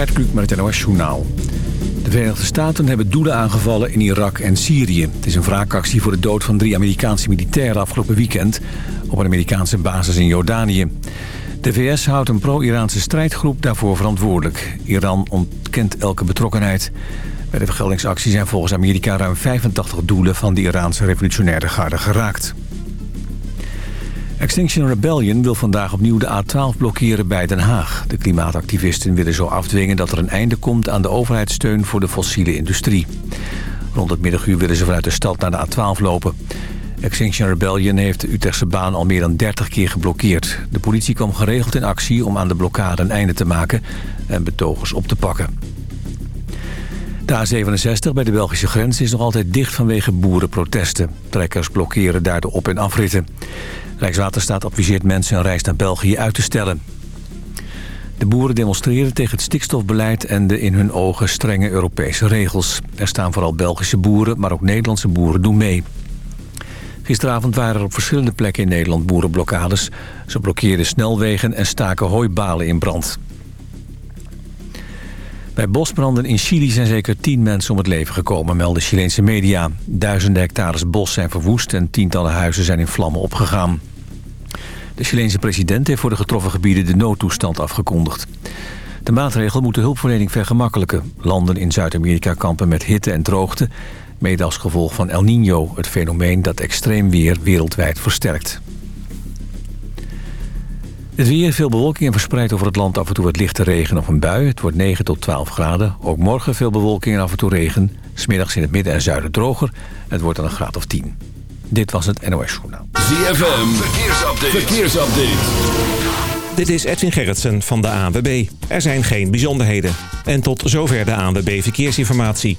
Gert Kluk met het Journaal. De Verenigde Staten hebben doelen aangevallen in Irak en Syrië. Het is een wraakactie voor de dood van drie Amerikaanse militairen afgelopen weekend... op een Amerikaanse basis in Jordanië. De VS houdt een pro-Iraanse strijdgroep daarvoor verantwoordelijk. Iran ontkent elke betrokkenheid. Bij de vergeldingsactie zijn volgens Amerika ruim 85 doelen van de Iraanse revolutionaire garde geraakt. Extinction Rebellion wil vandaag opnieuw de A12 blokkeren bij Den Haag. De klimaatactivisten willen zo afdwingen dat er een einde komt aan de overheidssteun voor de fossiele industrie. Rond het middaguur willen ze vanuit de stad naar de A12 lopen. Extinction Rebellion heeft de Utrechtse baan al meer dan 30 keer geblokkeerd. De politie kwam geregeld in actie om aan de blokkade een einde te maken en betogers op te pakken. De A67 bij de Belgische grens is nog altijd dicht vanwege boerenprotesten. Trekkers blokkeren daar de op- en afritten. Rijkswaterstaat adviseert mensen een reis naar België uit te stellen. De boeren demonstreren tegen het stikstofbeleid en de in hun ogen strenge Europese regels. Er staan vooral Belgische boeren, maar ook Nederlandse boeren doen mee. Gisteravond waren er op verschillende plekken in Nederland boerenblokkades. Ze blokkeerden snelwegen en staken hooibalen in brand. Bij bosbranden in Chili zijn zeker tien mensen om het leven gekomen, melden Chileense media. Duizenden hectares bos zijn verwoest en tientallen huizen zijn in vlammen opgegaan. De Chileense president heeft voor de getroffen gebieden de noodtoestand afgekondigd. De maatregel moet de hulpverlening vergemakkelijken. Landen in Zuid-Amerika kampen met hitte en droogte... mede als gevolg van El Niño, het fenomeen dat extreem weer wereldwijd versterkt. Het weer, veel bewolking en verspreid over het land af en toe wat lichte regen of een bui. Het wordt 9 tot 12 graden. Ook morgen veel bewolking en af en toe regen. Smiddags in het midden en zuiden droger. Het wordt dan een graad of 10. Dit was het NOS Journaal. ZFM, verkeersupdate. verkeersupdate. Dit is Edwin Gerritsen van de ANWB. Er zijn geen bijzonderheden. En tot zover de ANWB Verkeersinformatie.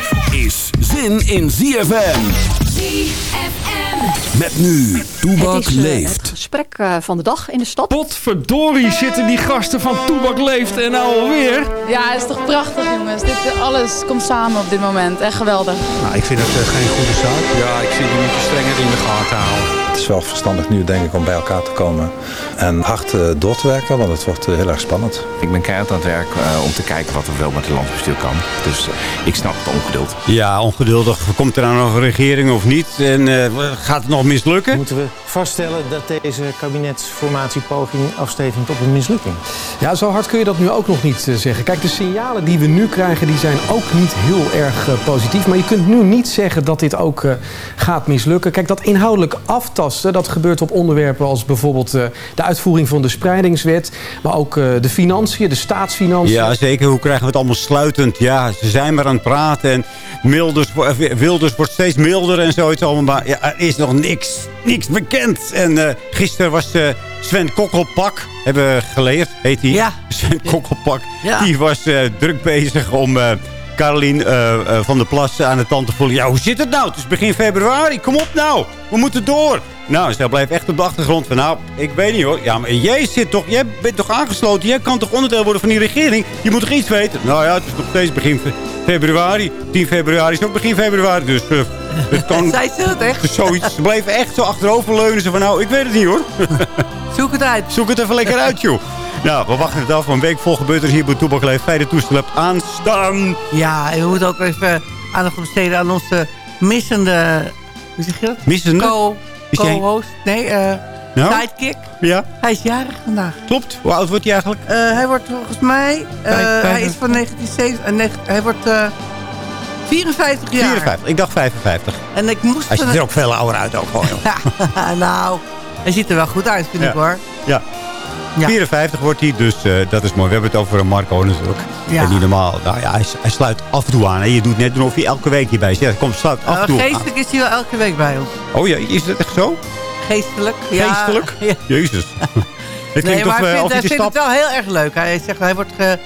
zin in ZFM. ZFM. Met nu, Toebak Het is, eh, leeft. Het gesprek eh, van de dag in de stad. Potverdorie zitten die gasten van Toebak Leeft en nou alweer. Ja, het is toch prachtig jongens. Dit, alles komt samen op dit moment. Echt geweldig. Nou, ik vind het eh, geen goede zaak. Ja, ik vind die moet je strenger in de gaten houden. Het is wel verstandig nu, denk ik, om bij elkaar te komen en hard eh, door te werken, want het wordt eh, heel erg spannend. Ik ben keihard aan het werk eh, om te kijken wat er wel met het landbestuur kan. Dus eh, ik snap het ongeduld. Ja, ongeduldig. Komt er nou nog een regering of niet? En eh, gaat het nog mislukken? Moeten we vaststellen dat deze kabinetsformatiepoging afstevend op een mislukking? Ja, zo hard kun je dat nu ook nog niet zeggen. Kijk, de signalen die we nu krijgen, die zijn ook niet heel erg positief. Maar je kunt nu niet zeggen dat dit ook eh, gaat mislukken. Kijk, dat inhoudelijk aftasten, dat gebeurt op onderwerpen als bijvoorbeeld eh, de uitvoering van de spreidingswet. Maar ook eh, de financiën, de staatsfinanciën. Ja, zeker. Hoe krijgen we het allemaal sluitend? Ja, ze zijn maar aan het praten. En Milders, eh, Wilders wordt steeds milder en zoiets allemaal. Maar ja, er is nog niks, niks bekend. En eh, gisteren was eh, Sven Kokkelpak, hebben we geleerd, heet hij? Ja. Sven Kokkelpak. Ja. Die was eh, druk bezig om... eh Carolien van der Plas aan de tand te voelen. Ja, hoe zit het nou? Het is begin februari. Kom op nou. We moeten door. Nou, zij blijft echt op de achtergrond van... Nou, ik weet niet hoor. Ja, maar jij zit toch... Jij bent toch aangesloten? Jij kan toch onderdeel worden van die regering? Je moet toch iets weten? Nou ja, het is nog steeds begin fe- februari. 10 februari is ook begin februari. Dus eh, het kan... Zij ze het echt? Zoiets. Ze bleven echt zo achterover leunen. Ze van, nou, ik weet het niet hoor. Zoek het uit. Zoek het even lekker uit, joh. Nou, we wachten het af. Een week vol gebeurt er hier bij Toebak Leef. Fijne toestel hebt aanstaan. Ja, en we moeten ook even aandacht besteden aan onze missende... Hoe zeg je dat? Missende? Co- Co-host. Nee, eh Nou? sidekick. Ja, Hij is jarig vandaag. klopt. Hoe oud wordt hij eigenlijk? Eh, hij wordt volgens mij... eh, hij is van 1970... eh, hij wordt eh 54 jaar. 54. Ik dacht 55. En ik moest... Hij ziet er ook veel ouder uit ook gewoon, joh. nou, hij ziet er wel goed uit, vind Ja. ik hoor. Ja. 54 wordt hij, dus eh, dat is mooi. We hebben het over een Marco natuurlijk. Ja. En niet normaal. Nou ja, hij, hij sluit af en toe aan. Hè. Je doet net alsof hij elke week hierbij zit. Hij komt sluit af en Nou, toe aan. geestelijk is hij wel elke week bij ons. Oh ja, is dat echt zo? Geestelijk? Ja. Geestelijk? Ja. Jezus. Nee, maar of, hij vindt, hij vindt het wel heel erg leuk. Hij zegt, hij wordt, ge,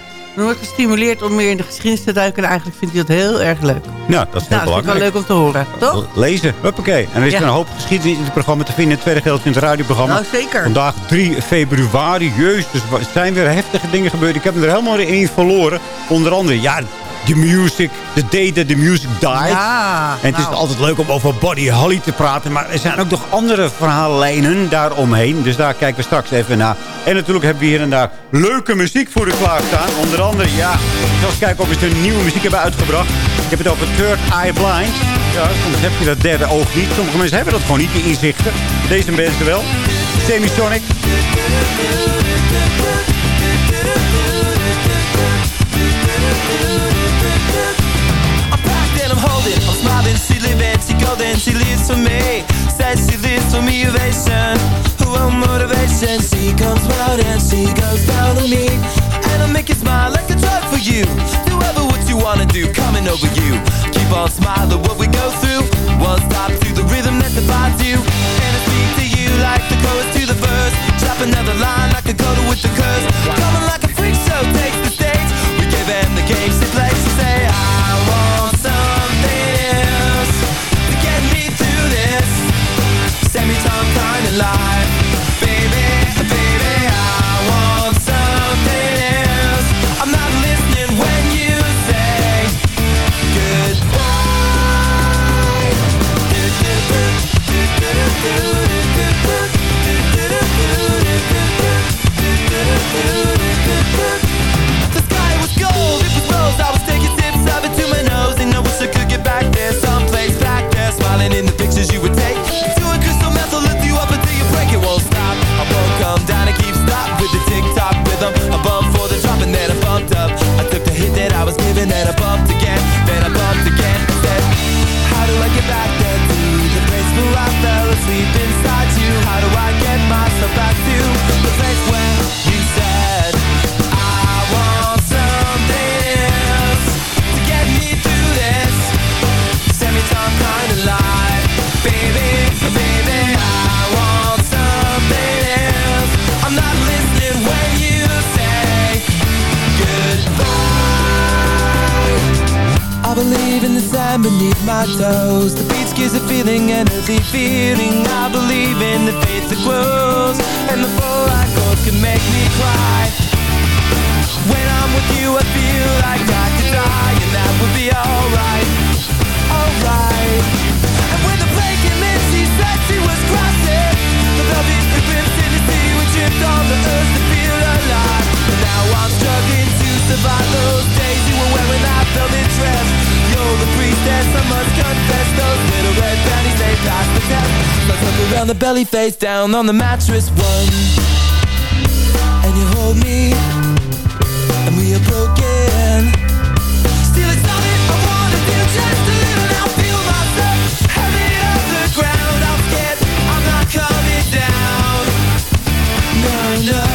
wordt gestimuleerd om meer in de geschiedenis te duiken. En eigenlijk vindt hij dat heel erg leuk. Nou, dat is heel Nou, dat vind ik wel belangrijk. leuk om te horen, toch? Lezen, huppakee. En er is Ja. een hoop geschiedenis in het programma te vinden. in Het tweede gedeelte in het radioprogramma. Nou, zeker. Vandaag 3 februari. Jezus, dus er zijn weer heftige dingen gebeurd. Ik heb er helemaal in verloren. Onder andere, ja, de music. The day that the music died. Ja, en het is nou. altijd leuk om over Buddy Holly te praten. Maar er zijn ook nog andere verhaallijnen daaromheen. Dus daar kijken we straks even naar. En natuurlijk hebben we hier en daar leuke muziek voor u klaarstaan. Onder andere, ja, eens kijken of ze een nieuwe muziek hebben uitgebracht. Ik heb het over Third Eye Blind. Ja, soms heb je dat derde oog niet. Sommige mensen hebben dat gewoon niet, die inzichten. Deze mensen wel. Semisonic. Holding, I'm smiling, she living, she golden, she lives for me. Says she lives for me, ovation, oh motivation. She comes round and she goes down on me, and I make you smile like a drug for you. Do ever what you wanna do, coming over you. Keep on smiling, what we go through. One stop to the rhythm that defines you, and I speak to you like the chorus to the verse. Drop another line like a coda with the curse. Coming like a freak show takes the stage. We them the game, life, stop with the tick tock rhythm. Bumped for the drop and then I bumped up. I took the hit that I was given, then I bumped again, then I bumped again. and Said, how do I get back there to the place where I fell asleep inside you? How do I get myself back beneath my toes. The beach gives a feeling, an earthy feeling. I believe in the faith that grows, and the full I chords can make me cry. When I'm with you, I feel like I could die, and that would be alright, alright. And when the plane came in, she said she was crossing the velvet eclipse in the sea. We tripped on the earth to feel alive. And now I'm struggling survive those days you were wearing that velvet dress. You're the priestess, I must confess. Those little red panties, they passed the test. Let's look around the belly, face down on the mattress. One, and you hold me and we are broken. Still, it's not it I wanna do, just to live and I'll feel myself heavy off the ground. I'm scared I'm not coming down. No, no.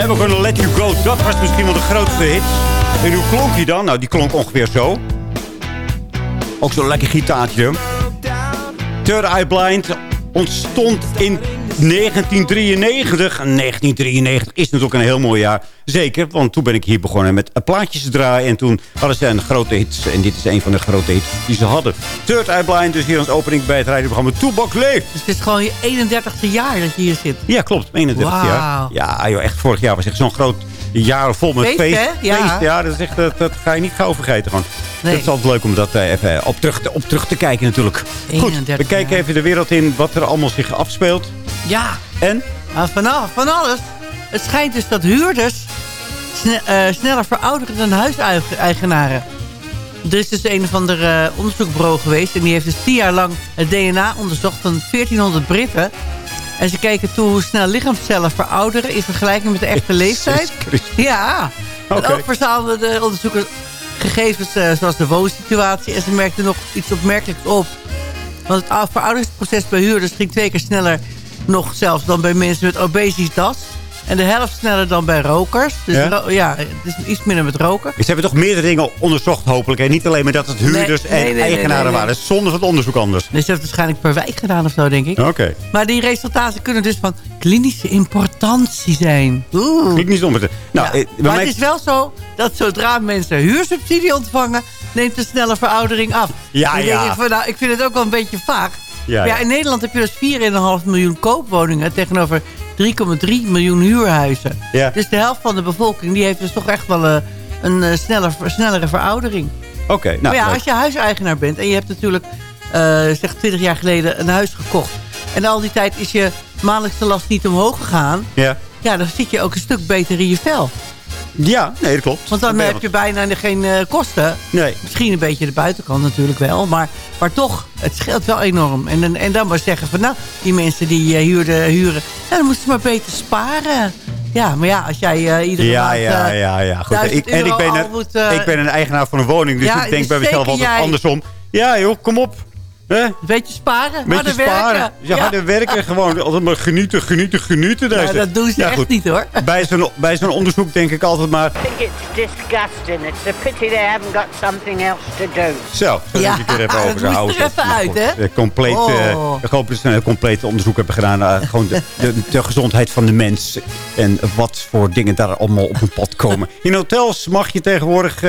Never Gonna Let You Go. Dat was misschien wel de grootste hit. En hoe klonk die dan? Nou, die klonk ongeveer zo. Ook zo'n lekker gitaartje. Third Eye Blind ontstond in 1993. En 1993 is natuurlijk een heel mooi jaar. Zeker, want toen ben ik hier begonnen met plaatjes te draaien. En toen hadden ze een grote hits. En dit is een van de grote hits die ze hadden. Third Eye Blind, dus hier als opening bij het radioprogramma Toebak Leeft. Dus het is gewoon je 31ste jaar dat je hier zit. Ja, klopt. 31 jaar. Wauw. Ja, joh, echt vorig jaar was echt zo'n groot jaar vol met Feest, feest. Ja. Feest, ja. Dat, is echt, dat, dat ga je niet gauw vergeten. Gewoon. Nee. Het is altijd leuk om dat eh, even op terug, te, op terug te kijken natuurlijk. Goed, 31 we kijken even de wereld in wat er allemaal zich afspeelt. Ja. En? Nou, van, al- van alles. Het schijnt dus dat huurders sne- eh, sneller verouderen dan huiseigenaren. Er is dus een of ander eh, onderzoekbureau geweest... en die heeft dus tien jaar lang het DNA onderzocht van 1400 Britten. En ze kijken toe hoe snel lichaamscellen verouderen... in vergelijking met de echte leeftijd. Ja, Oké. en ook verzamelden de onderzoekers gegevens eh, zoals de woonsituatie... en ze merkten nog iets opmerkelijks op. Want het verouderingsproces bij huurders ging twee keer sneller... nog zelfs dan bij mensen met obesitas... En de helft sneller dan bij rokers. Dus Ja? ro- ja, het is iets minder met roken. Ze hebben toch meerdere dingen onderzocht hopelijk. En niet alleen maar dat het huurders Nee, en nee, nee, eigenaren waren. Zonder het onderzoek anders. Dus ze heeft het waarschijnlijk per wijk gedaan of zo, denk ik. Oké. Maar die resultaten kunnen dus van klinische importantie zijn. Oeh. Klinkt niet zonder. Nou, Ja, eh, maar mij- het is wel zo dat zodra mensen huursubsidie ontvangen... neemt de snelle veroudering af. Ja, ja. Denk ik, van, nou, ik vind het ook wel een beetje vaag. Ja. in Nederland heb je dus 4,5 miljoen koopwoningen... tegenover 3,3 miljoen huurhuizen. Ja. Dus de helft van de bevolking die heeft dus toch echt wel eh, een eh, sneller, snellere veroudering. Oké, nou. maar ja, leuk. als je huiseigenaar bent en je hebt natuurlijk eh, zeg 20 jaar geleden een huis gekocht. En al die tijd is je maandelijkse last niet omhoog gegaan. Ja. Ja, dan zit je ook een stuk beter in je vel. Ja, nee, dat klopt. Want dan Dat heb je bijna geen eh, kosten. Nee. Misschien een beetje de buitenkant natuurlijk wel. Maar, maar toch, het scheelt wel enorm. En, dan- en dan maar zeggen van nou, die mensen die huurden, huren. Nou, dan moesten ze maar beter sparen. Ja, maar ja, als jij eh, iedere Ja, maand... ja, ja, ja. Goed. 1000 Ik, en ik ben, een, moet, ik ben een eigenaar van een woning. Dus Ja, ik denk dus bij mezelf altijd jij. andersom. Ja joh, kom op. Hè? Een beetje sparen, Beetje harder sparen. werken. Ja, harder werken. Gewoon altijd maar genieten, genieten, genieten. Nou, Deze. dat doen ze Ja, echt goed. niet hoor. Bij zo'n bij zo'n onderzoek denk ik altijd maar... I think it's disgusting. It's a pity they haven't got something else to do. Zo, dat Ja, ik er even dat over moest er even uit, goed, hè? eh, Compleet, eh, Oh. ik hoop dat ze een compleet onderzoek hebben gedaan naar gewoon de, de, de gezondheid van de mens. En wat voor dingen daar allemaal op hun pad komen. In hotels mag je tegenwoordig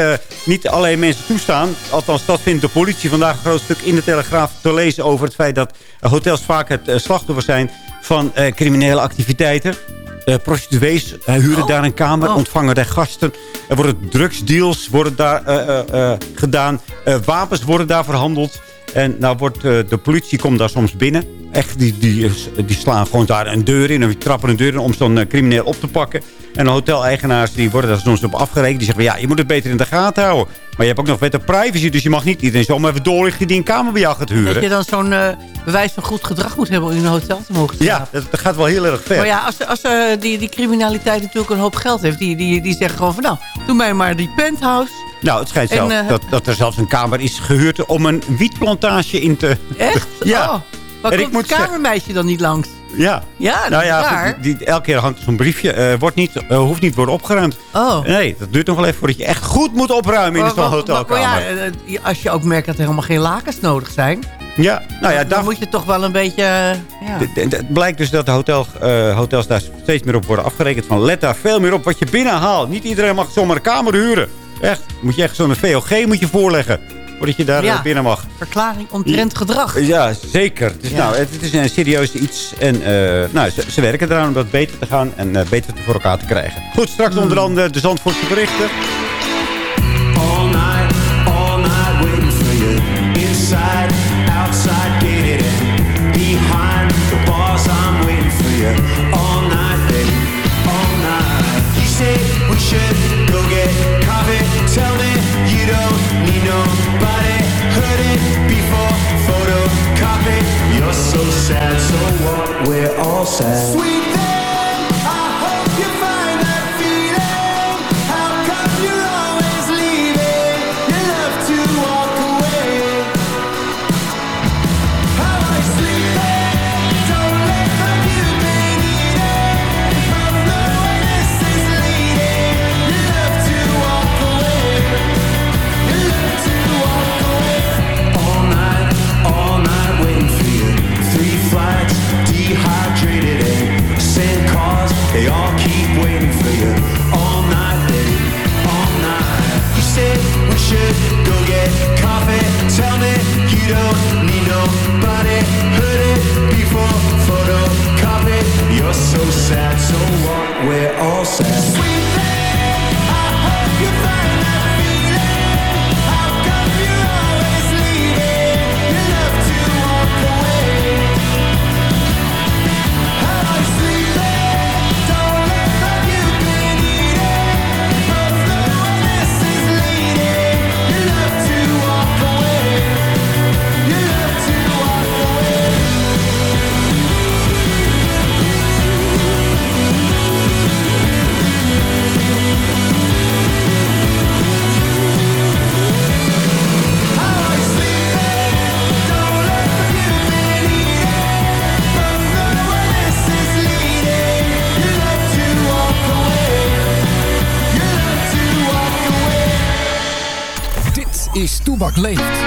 niet alleen mensen toestaan. Althans, dat vindt de politie vandaag een groot stuk in de Telegraaf te lezen over het feit dat hotels vaak het eh, slachtoffer zijn van eh, criminele activiteiten. Eh, prostituees eh, huren daar een kamer, ontvangen daar gasten. Er worden drugsdeals worden daar, gedaan. Wapens worden daar verhandeld. En nou wordt de politie komt daar soms binnen. Echt, die, die, die slaan gewoon daar een deur in. En die trappen een deur in om zo'n crimineel op te pakken. En de hoteleigenaars die worden daar soms op afgerekend. Die zeggen, ja, je moet het beter in de gaten houden. Maar je hebt ook nog wet op privacy. Dus je mag niet iedereen zomaar even doorlichten die een kamer bij jou gaat huren. Dat je dan zo'n eh, bewijs van goed gedrag moet hebben om in een hotel te mogen slapen. Ja, dat, gaat wel heel erg ver. Maar ja, als, als eh, die, die criminaliteit natuurlijk een hoop geld heeft... die, die, die zeggen gewoon van nou, doe mij maar die penthouse. Nou, het schijnt En, zelf eh, dat, dat er zelfs een kamer is gehuurd om een wietplantage in te... Echt? Ja. Oh, maar En ik komt moet het kamermeisje dan niet langs? Ja. Ja, nou ja, goed, die, die- elke keer hangt zo'n briefje. eh, wordt niet, eh, hoeft niet te worden opgeruimd. Oh. Nee, dat duurt nog wel even voordat je echt goed moet opruimen in zo'n hotelkamer. maar ja, eh, als je ook merkt dat er helemaal geen lakens nodig zijn... Ja, nou ja, dan moet je toch wel een beetje... ja. Het blijkt dus dat de hotel, hotels daar steeds meer op worden afgerekend. Van let daar veel meer op wat je binnenhaalt. Niet iedereen mag zomaar een kamer huren. Echt, moet je echt zo'n VOG moet je voorleggen. Voordat je daar Ja. eh, binnen mag. Verklaring omtrent gedrag. Ja, zeker. Dus, Ja. Nou, het, het is een serieus iets. En eh, nou, ze, ze werken eraan om dat beter te gaan en eh, beter voor elkaar te krijgen. Goed, straks Hmm. onder andere de Zandvoortse berichten. So what? We're all sad. Sweet all night, baby, all night. You said we should go get coffee. Tell me you don't need nobody. Heard it before, photocopy. You're so sad, so what? We're all sad. Sweet Leeft.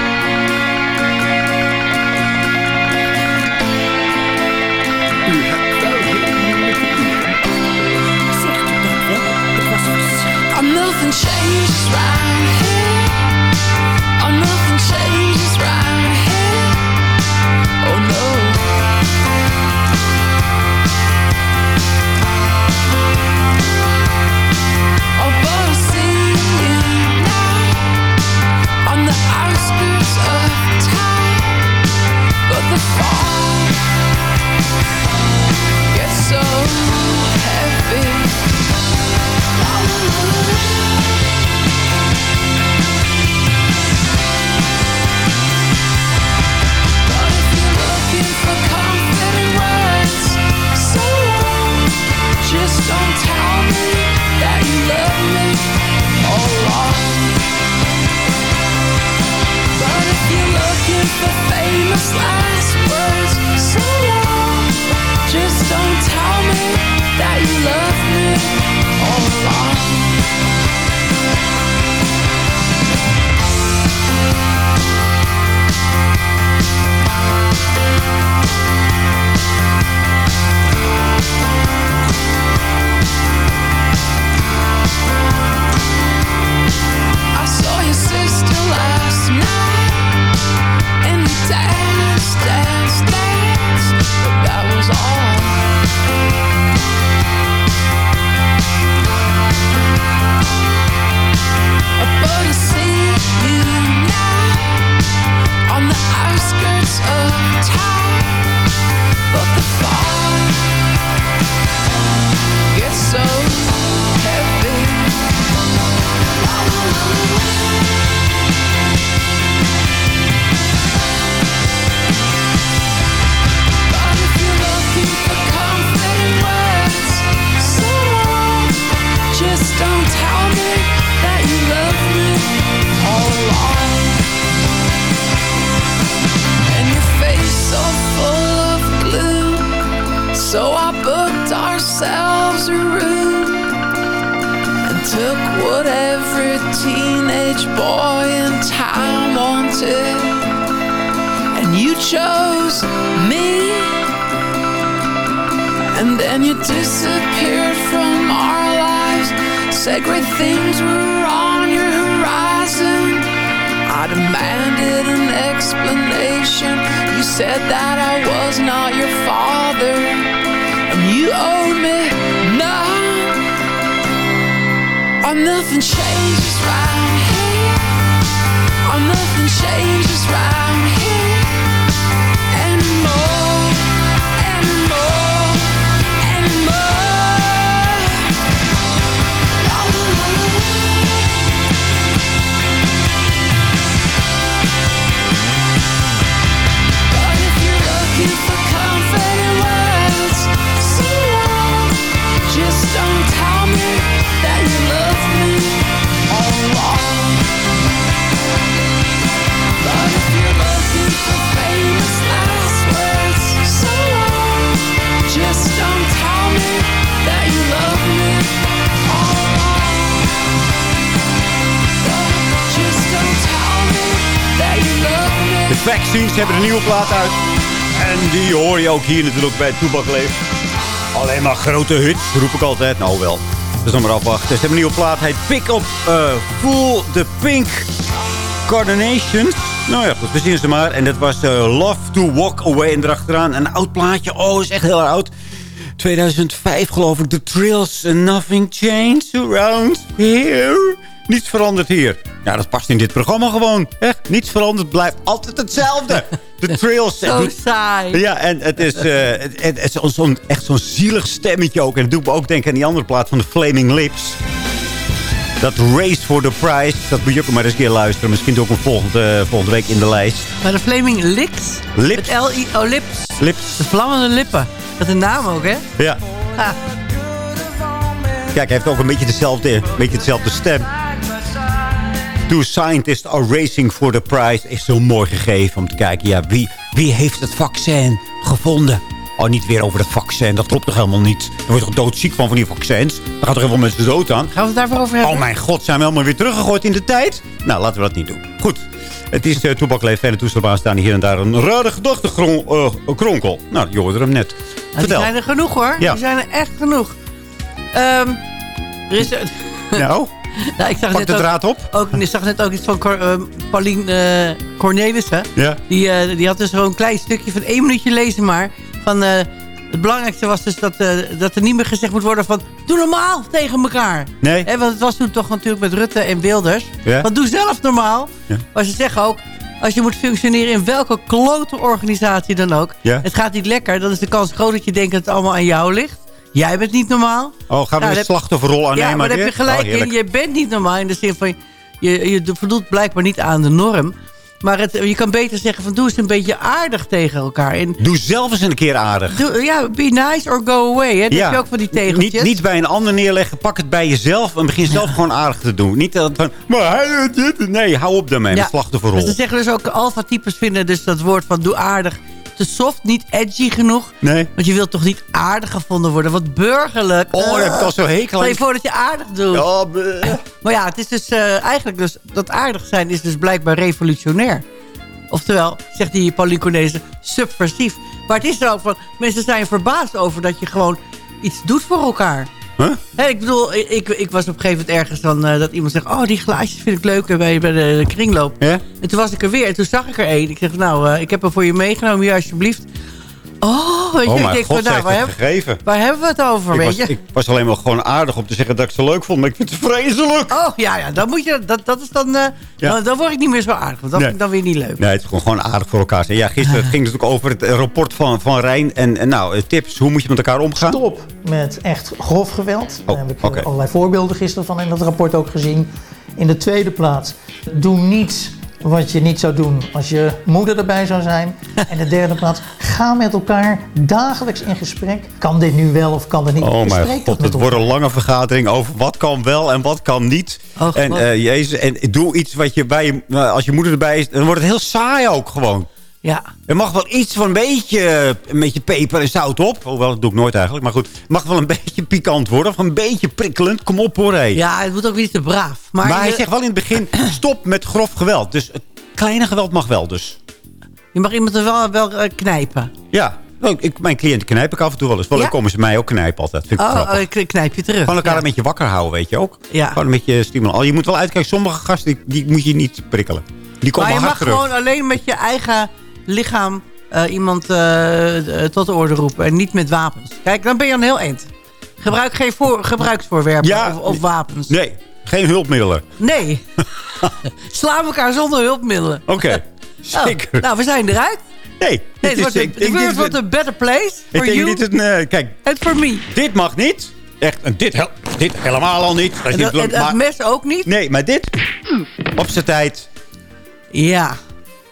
Vaccines hebben een nieuwe plaat uit. En die hoor je ook hier natuurlijk bij Toebak Leeft. Alleen maar grote hits, roep ik altijd. Nou wel, dus nog maar afwachten. Ze hebben een nieuwe plaat, hij Pick Up uh, Full the Pink Carnations. Nou ja, goed, we zien ze maar. En dat was eh, Love to Walk Away. En erachteraan een oud plaatje. Oh, is echt heel oud. 2005 geloof ik. The Trills and Nothing Changed Around Here. Niets veranderd hier. Ja, dat past in dit programma gewoon. Echt, niets veranderd. Blijft altijd hetzelfde. De Trills. Zo saai. Ja, en het is, eh, het, het is echt zo'n zielig stemmetje ook. En dat doet me ook denken aan die andere plaat van de Flaming Lips. Dat Race for the Prize. Dat moet je ook maar eens een keer luisteren. Misschien ook een volgende, volgende week in de lijst. Maar de Flaming Lips. Lips. Met L-I-O Lips. Lips. De vlammende lippen. Dat is een naam ook, hè? Ja. Ha. Kijk, hij heeft ook een beetje dezelfde, een beetje dezelfde stem. Two scientists are racing for the prize. Is zo mooi gegeven om te kijken. Ja, wie, wie heeft het vaccin gevonden? Oh, niet weer over dat vaccin. Dat klopt toch helemaal niet? Daar word je toch doodziek van, van die vaccins? Daar gaat toch helemaal mensen dood aan? Gaan we het daarvoor over hebben? Oh mijn god, zijn we helemaal weer teruggegooid in de tijd? Nou, laten we dat niet doen. Goed. Het is uh, Toebak Leeft en de toestelbaan staan hier en daar een rare gedachtenkronkel. nou, je hoorde hem net. Nou, Vertel. die zijn er genoeg hoor. Ja. Die zijn er echt genoeg. Ehm er is... Nou, nou, ik zag pak net de ook- draad op. Ook, ik zag net ook iets van Cor, ehm, Paulien eh, Cornelissen. Ja. Die, eh, die had dus gewoon een klein stukje van één minuutje lezen maar. Van, eh, het belangrijkste was dus dat, dat er niet meer gezegd moet worden van... Doe normaal tegen elkaar. Nee. Want het was toen toch natuurlijk met Rutte en Wilders. Ja. Want doe zelf normaal. Ja. Maar ze zeggen ook... Als je moet functioneren in welke klote organisatie dan ook. Ja. Het gaat niet lekker. Dan is de kans groot dat je denkt dat het allemaal aan jou ligt. Jij bent niet normaal. Oh, gaan we Nou, de slachtofferrol aannemen? Ja, maar daar heb je gelijk Oh, in. Je bent niet normaal in de zin van... Je, je voldoet blijkbaar niet aan de norm. Maar het, je kan beter zeggen van doe eens een beetje aardig tegen elkaar. En Doe zelf eens een keer aardig. doe, ja, be nice or go away. Hè? Dat heb je ook van die tegeltjes. Niet, niet bij een ander neerleggen. Pak het bij jezelf en begin zelf gewoon aardig te doen. Niet dat van, maar hij doet dit. Nee, hou op daarmee. Ja. Slachtofferrol. Dus ze zeggen dus ook, alpha-types vinden dus dat woord van doe aardig te soft, niet edgy genoeg. Nee. Want je wilt toch niet aardig gevonden worden? Wat burgerlijk. Oh, daar heb ik al zo hekel Stel aan. je voor dat je aardig doet. Bleh. Maar ja, het is dus eh, eigenlijk dus, dat aardig zijn is dus blijkbaar revolutionair. Oftewel, zegt die Pauline Cornelissen, subversief. Maar het is er ook van, mensen zijn verbaasd over dat je gewoon iets doet voor elkaar. Huh? Ik bedoel, ik, ik was op een gegeven moment ergens dan eh, dat iemand zegt... oh, die glaasjes vind ik leuk bij, bij de, de kringloop. En toen was ik er weer en toen zag ik er één. Ik zeg, nou, eh, ik heb hem voor je meegenomen, hier alsjeblieft. Oh, weet je, Oh ik mijn denk god, nou, heeft waar, het heb- gegeven. waar hebben we het over, Ik weet was, je? ik was alleen maar gewoon aardig om te zeggen dat ik ze leuk vond. Maar ik vind het vreselijk. Oh, ja, ja, dan moet je, dat, dat is dan, eh, Ja. dan, dan word ik niet meer zo aardig. Want dat Nee. vind ik dan weer niet leuk. Nee, het is gewoon, gewoon aardig voor elkaar. zijn. Ja, gisteren het ging natuurlijk over het eh, rapport van, van Rijn. En, en nou, eh, tips. Hoe moet je met elkaar omgaan? Stop met echt grof geweld. Daar heb ik oké. allerlei voorbeelden gisteren van in dat rapport ook gezien. In de tweede plaats, doe niets wat je niet zou doen als je moeder erbij zou zijn. En de derde plaats, ga met elkaar dagelijks in gesprek. Kan dit nu wel of kan dit niet? Oh mijn god, het wordt een lange vergadering over wat kan wel en wat kan niet. Oh, en, God. eh, jezus, en doe iets wat je bij je, als je moeder erbij is, dan wordt het heel saai ook gewoon. Ja. Er mag wel iets van een beetje, een beetje peper en zout op. Hoewel, dat doe ik nooit eigenlijk. Maar goed, het mag wel een beetje pikant worden. Of een beetje prikkelend. Kom op hoor, hé. Ja, het moet ook niet te braaf. Maar, Maar hij zegt wel in het begin, stop met grof geweld. Dus het kleine geweld mag wel dus. je mag iemand er wel, wel eh, knijpen. Ja, Nou, ik, mijn cliënten knijp ik af en toe wel eens. Wel, Ja? komen ze mij ook knijpen altijd. Vind ik Oh, grappig. oh, ik knijp je terug. Gewoon elkaar ja. een beetje wakker houden, weet je ook. Ja. Gewoon een beetje stimuleren. Oh, je moet wel uitkijken, sommige gasten die, die moet je niet prikkelen. Die komen Maar je mag terug. gewoon alleen met je eigen lichaam eh, iemand eh, eh, tot de orde roepen. En niet met wapens. Kijk, dan ben je een heel eind. Gebruik geen voor, gebruiksvoorwerpen Ja, of, of wapens. Nee, geen hulpmiddelen. Nee. Slaan elkaar zonder hulpmiddelen. Oké, zeker. Oh, nou, we zijn eruit. Nee, Nee, dit het wordt is- een, ik- ik- wordt better place Ik for denk you niet het... nee, kijk, and for me. dit mag niet. Echt, en dit, dit helemaal al niet. Dat is En niet dat, en maar- mes ook niet? Nee, maar dit... Op zijn tijd. Ja.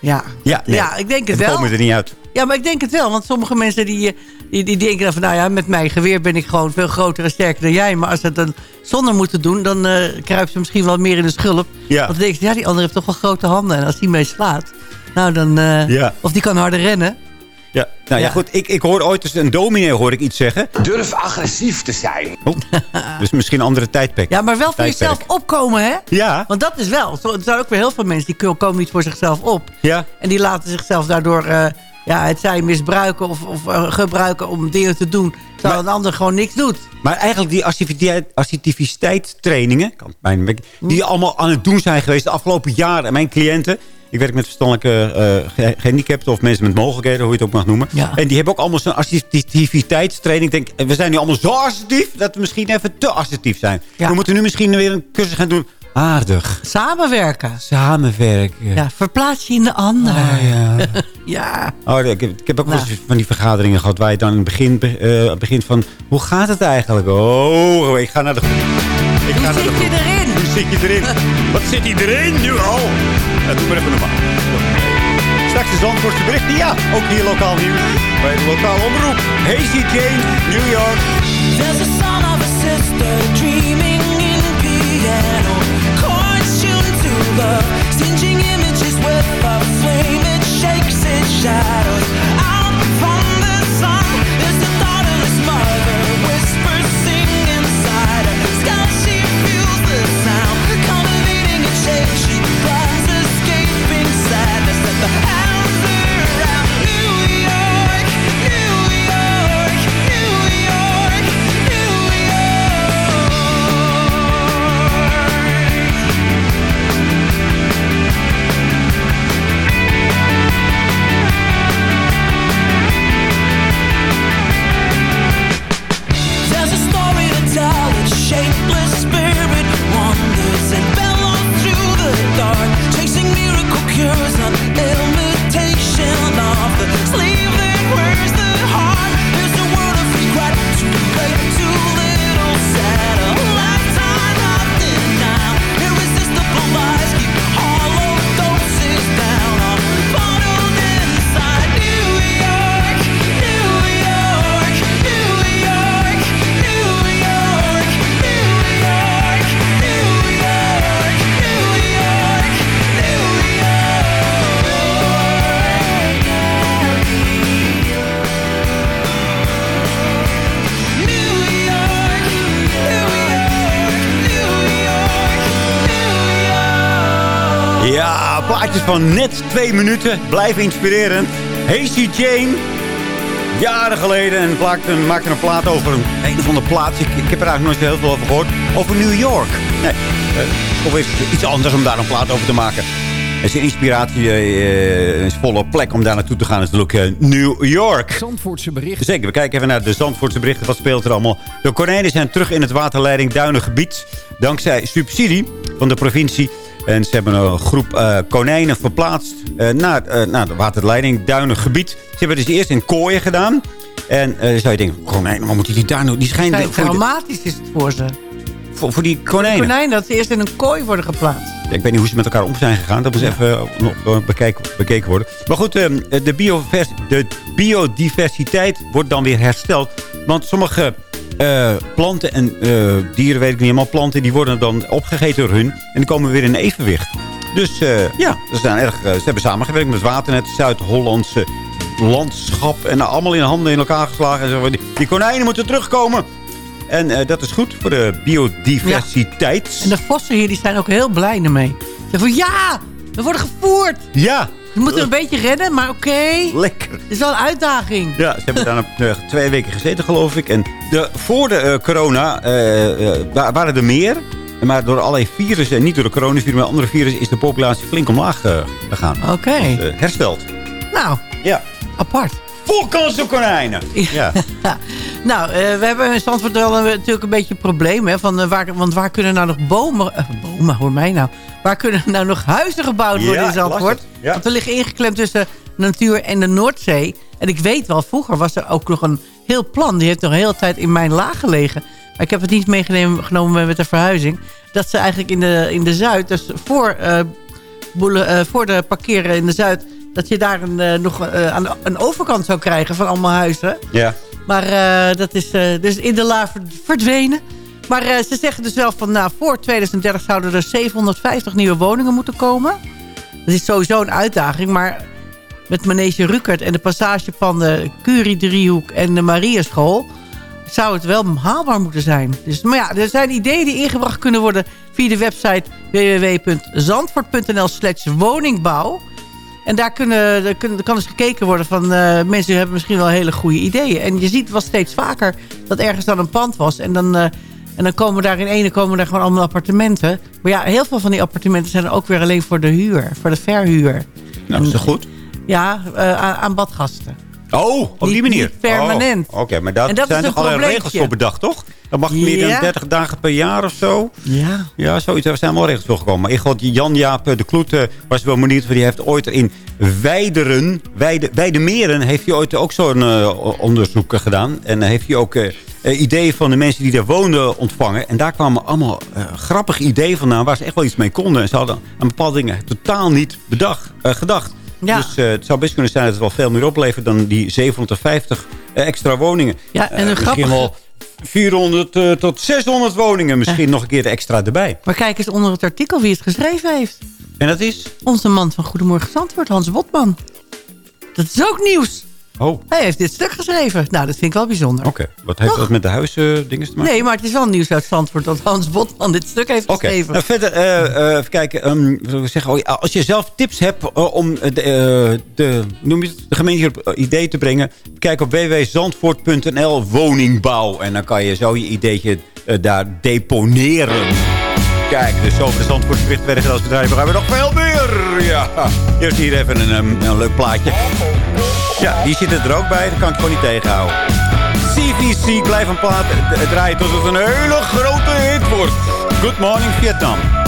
Ja. Ja, nee. Ja, ik denk het Dan wel. komen we er niet uit. Ja, maar ik denk het wel. Want sommige mensen die, die, die denken dan van... nou ja, met mijn geweer ben ik gewoon veel groter en sterker dan jij. Maar als ze het dan zonder moeten doen... dan eh kruipen ze misschien wel meer in de schulp. Ja. Want dan denken ze, ja, die andere heeft toch wel grote handen. En als die mee slaat... nou dan... eh, Ja. Of die kan harder rennen. Ja, nou ja, Ja. goed. Ik, ik hoor ooit eens een dominee hoor ik iets zeggen. Durf agressief te zijn. Oh, dus misschien een andere tijdperk. Ja, maar wel voor Tijdperk. jezelf opkomen, hè? Ja. Want dat is wel. Er zijn ook weer heel veel mensen die komen niet voor zichzelf op. Ja. En die laten zichzelf daardoor... eh, ja, het zij misbruiken of, of eh, gebruiken om dingen te doen... terwijl een ander gewoon niks doet. Maar eigenlijk die assertiviteit- assertiviteitstrainingen... die allemaal aan het doen zijn geweest de afgelopen jaren. En mijn cliënten... Ik werk met verstandelijke eh, ge- gehandicapten of mensen met mogelijkheden, hoe je het ook mag noemen. Ja. En die hebben ook allemaal zo'n assertiviteitstraining. Ik denk, we zijn nu allemaal zo assertief dat we misschien even te assertief zijn. Ja. We moeten nu misschien weer een cursus gaan doen. Aardig. Samenwerken. Samenwerken. Ja, verplaats je in de ander. ja. ja. Oh, ik, heb, ik heb ook wel Nou. eens van die vergaderingen gehad... waar je dan in het begin eh, begint van... hoe gaat het eigenlijk? Oh, ik ga naar de... Ik ga naar zit de je erin? Hoe zit je erin? Wat zit hij erin nu al? Ja, doe maar even normaal. Straks de Zandvoortse berichten. Ja, ook hier lokaal nieuws. Bij de lokale omroep. Hazy Jane, New York. There's a son of a sister love, singeing images with a flame. It shakes its shadows van net twee minuten. Blijf inspirerend. Hazy Jane. Jaren geleden en maakte een, maakte een plaat over een, een of andere plaats. Ik, ik heb er eigenlijk nooit zo heel veel over gehoord. Over New York. Nee, uh, of is het iets anders om daar een plaat over te maken. En zijn inspiratie uh, is volle plek om daar naartoe te gaan. is natuurlijk uh, New York. Zandvoortse berichten. Zeker, we kijken even naar de Zandvoortse berichten. Wat speelt er allemaal? De konijnen zijn terug in het waterleiding Duinengebied. Dankzij subsidie van de provincie. En ze hebben een groep uh, konijnen verplaatst uh, naar, uh, naar de waterleiding Duinengebied. Ze hebben dus eerst in kooien gedaan. En zou je denken, konijnen, wat moeten die daar nou? Die schijnen... Kijk, dramatisch is het voor ze. Voor, voor die konijnen? Voor konijnen, dat ze eerst in een kooi worden geplaatst. Ja, ik weet niet hoe ze met elkaar om zijn gegaan. Dat moet even nog bekeken, bekeken worden. Maar goed, ehm, de, de biodiversiteit wordt dan weer hersteld. Want sommige uh, planten en uh, dieren, weet ik niet helemaal, planten... die worden dan opgegeten door hun. En die komen weer in evenwicht. Dus uh, ja, ze, zijn erg, ze hebben samengewerkt met Waternet, Zuid-Hollandse landschap... en allemaal in handen in elkaar geslagen. En zo, die, die konijnen moeten terugkomen. En dat is goed voor de biodiversiteit. Ja. En de vossen hier die zijn ook heel blij ermee. Ze zeggen van ja, we worden gevoerd. Ja, we moeten een beetje redden, maar oké. Okay. Lekker. Het is wel een uitdaging. Ja, ze hebben daar uh, twee weken gezeten, geloof ik. En de, voor de uh, corona uh, waren er meer. Maar door allerlei virussen, en niet door de coronavirus, maar andere virussen... is de populatie flink omlaag gegaan. Oké. Okay. Dus, hersteld. Nou, ja. apart. Vol konijnen. Ja. nou, we hebben in Zandvoort wel natuurlijk een beetje een probleem. Hè, van, waar, want waar kunnen nou nog bomen... bomen, hoor mij nou. Waar kunnen nou nog huizen gebouwd worden ja, in Zandvoort? Ja. Want we liggen ingeklemd tussen de natuur en de Noordzee. En ik weet wel, vroeger was er ook nog een heel plan. Die heeft nog een hele tijd in mijn laag gelegen. Maar ik heb het niet meegenomen met de verhuizing. Dat ze eigenlijk in de, in de Zuid, dus voor, uh, boele, uh, voor de parkeren in de Zuid... dat je daar een, uh, nog aan een overkant zou krijgen van allemaal huizen. Ja. Maar dat is dus in de la verdwenen. Maar uh, ze zeggen dus wel van nou, voor 2030 zouden er 750 nieuwe woningen moeten komen. Dat is sowieso een uitdaging, maar met Manege Rukert en de passagepanden Curie-driehoek en de Mariaschool zou het wel haalbaar moeten zijn. Dus, maar ja, er zijn ideeën die ingebracht kunnen worden via de website www.zandvoort.nl slash woningbouw. En daar, kunnen, daar, kan eens gekeken worden van uh, mensen hebben misschien wel hele goede ideeën. En je ziet wel steeds vaker dat ergens dan een pand was en dan... Uh, en dan komen daar in ene komen daar gewoon allemaal appartementen. Maar ja, heel veel van die appartementen zijn ook weer alleen voor de huur. Voor de verhuur. Nou, dat is goed. Ja, uh, aan badgasten. Oh, op die manier. Niet permanent. Oh, Oké, okay, maar daar zijn toch allerlei regels voor bedacht, toch? Dan mag je ja. meer dan 30 dagen per jaar of zo. Ja. Ja, zoiets. Er zijn wel regels voor gekomen. Maar ik geloof, Jan-Jaap de Kloet uh, was wel benieuwd. Die heeft ooit in Weideren, Weide, Weidemeren, heeft hij ooit ook zo'n uh, onderzoek gedaan. En heeft hij ook... Uh, ideeën van de mensen die daar woonden ontvangen. En daar kwamen allemaal uh, grappige ideeën vandaan... waar ze echt wel iets mee konden. En ze hadden aan bepaalde dingen totaal niet bedacht, uh, gedacht. Ja. Dus uh, het zou best kunnen zijn dat het wel veel meer oplevert... dan die 750 extra woningen. Ja, en een misschien wel 400 tot 600 woningen. Misschien nog een keer extra erbij. Maar kijk eens onder het artikel wie het geschreven heeft. En dat is? Onze man van Goedemorgen Zandvoort, Hans Botman. Dat is ook nieuws. Oh. Hij heeft dit stuk geschreven. Nou, dat vind ik wel bijzonder. Oké, okay. wat heeft Toch? dat met de huisdingen uh, te maken? Nee, maar het is wel nieuws uit Zandvoort dat Hans Botman dit stuk heeft okay. geschreven. Nou, verder, uh, uh, even kijken. Um, we zeggen, oh, als je zelf tips hebt om de, de, noem je het, de gemeente op idee te brengen... kijk op www.zandvoort.nl woningbouw. En dan kan je zo je ideetje daar deponeren. Kijk, dus over de Zandvoortse bericht werden als bedrijf. We hebben nog veel meer. Ja, eerst hier even een, een, een leuk plaatje. Ja, die zitten er ook bij. Dat kan ik gewoon niet tegenhouden. CVC blijft een plaat draaien tot het een hele grote hit wordt. Good Morning Vietnam.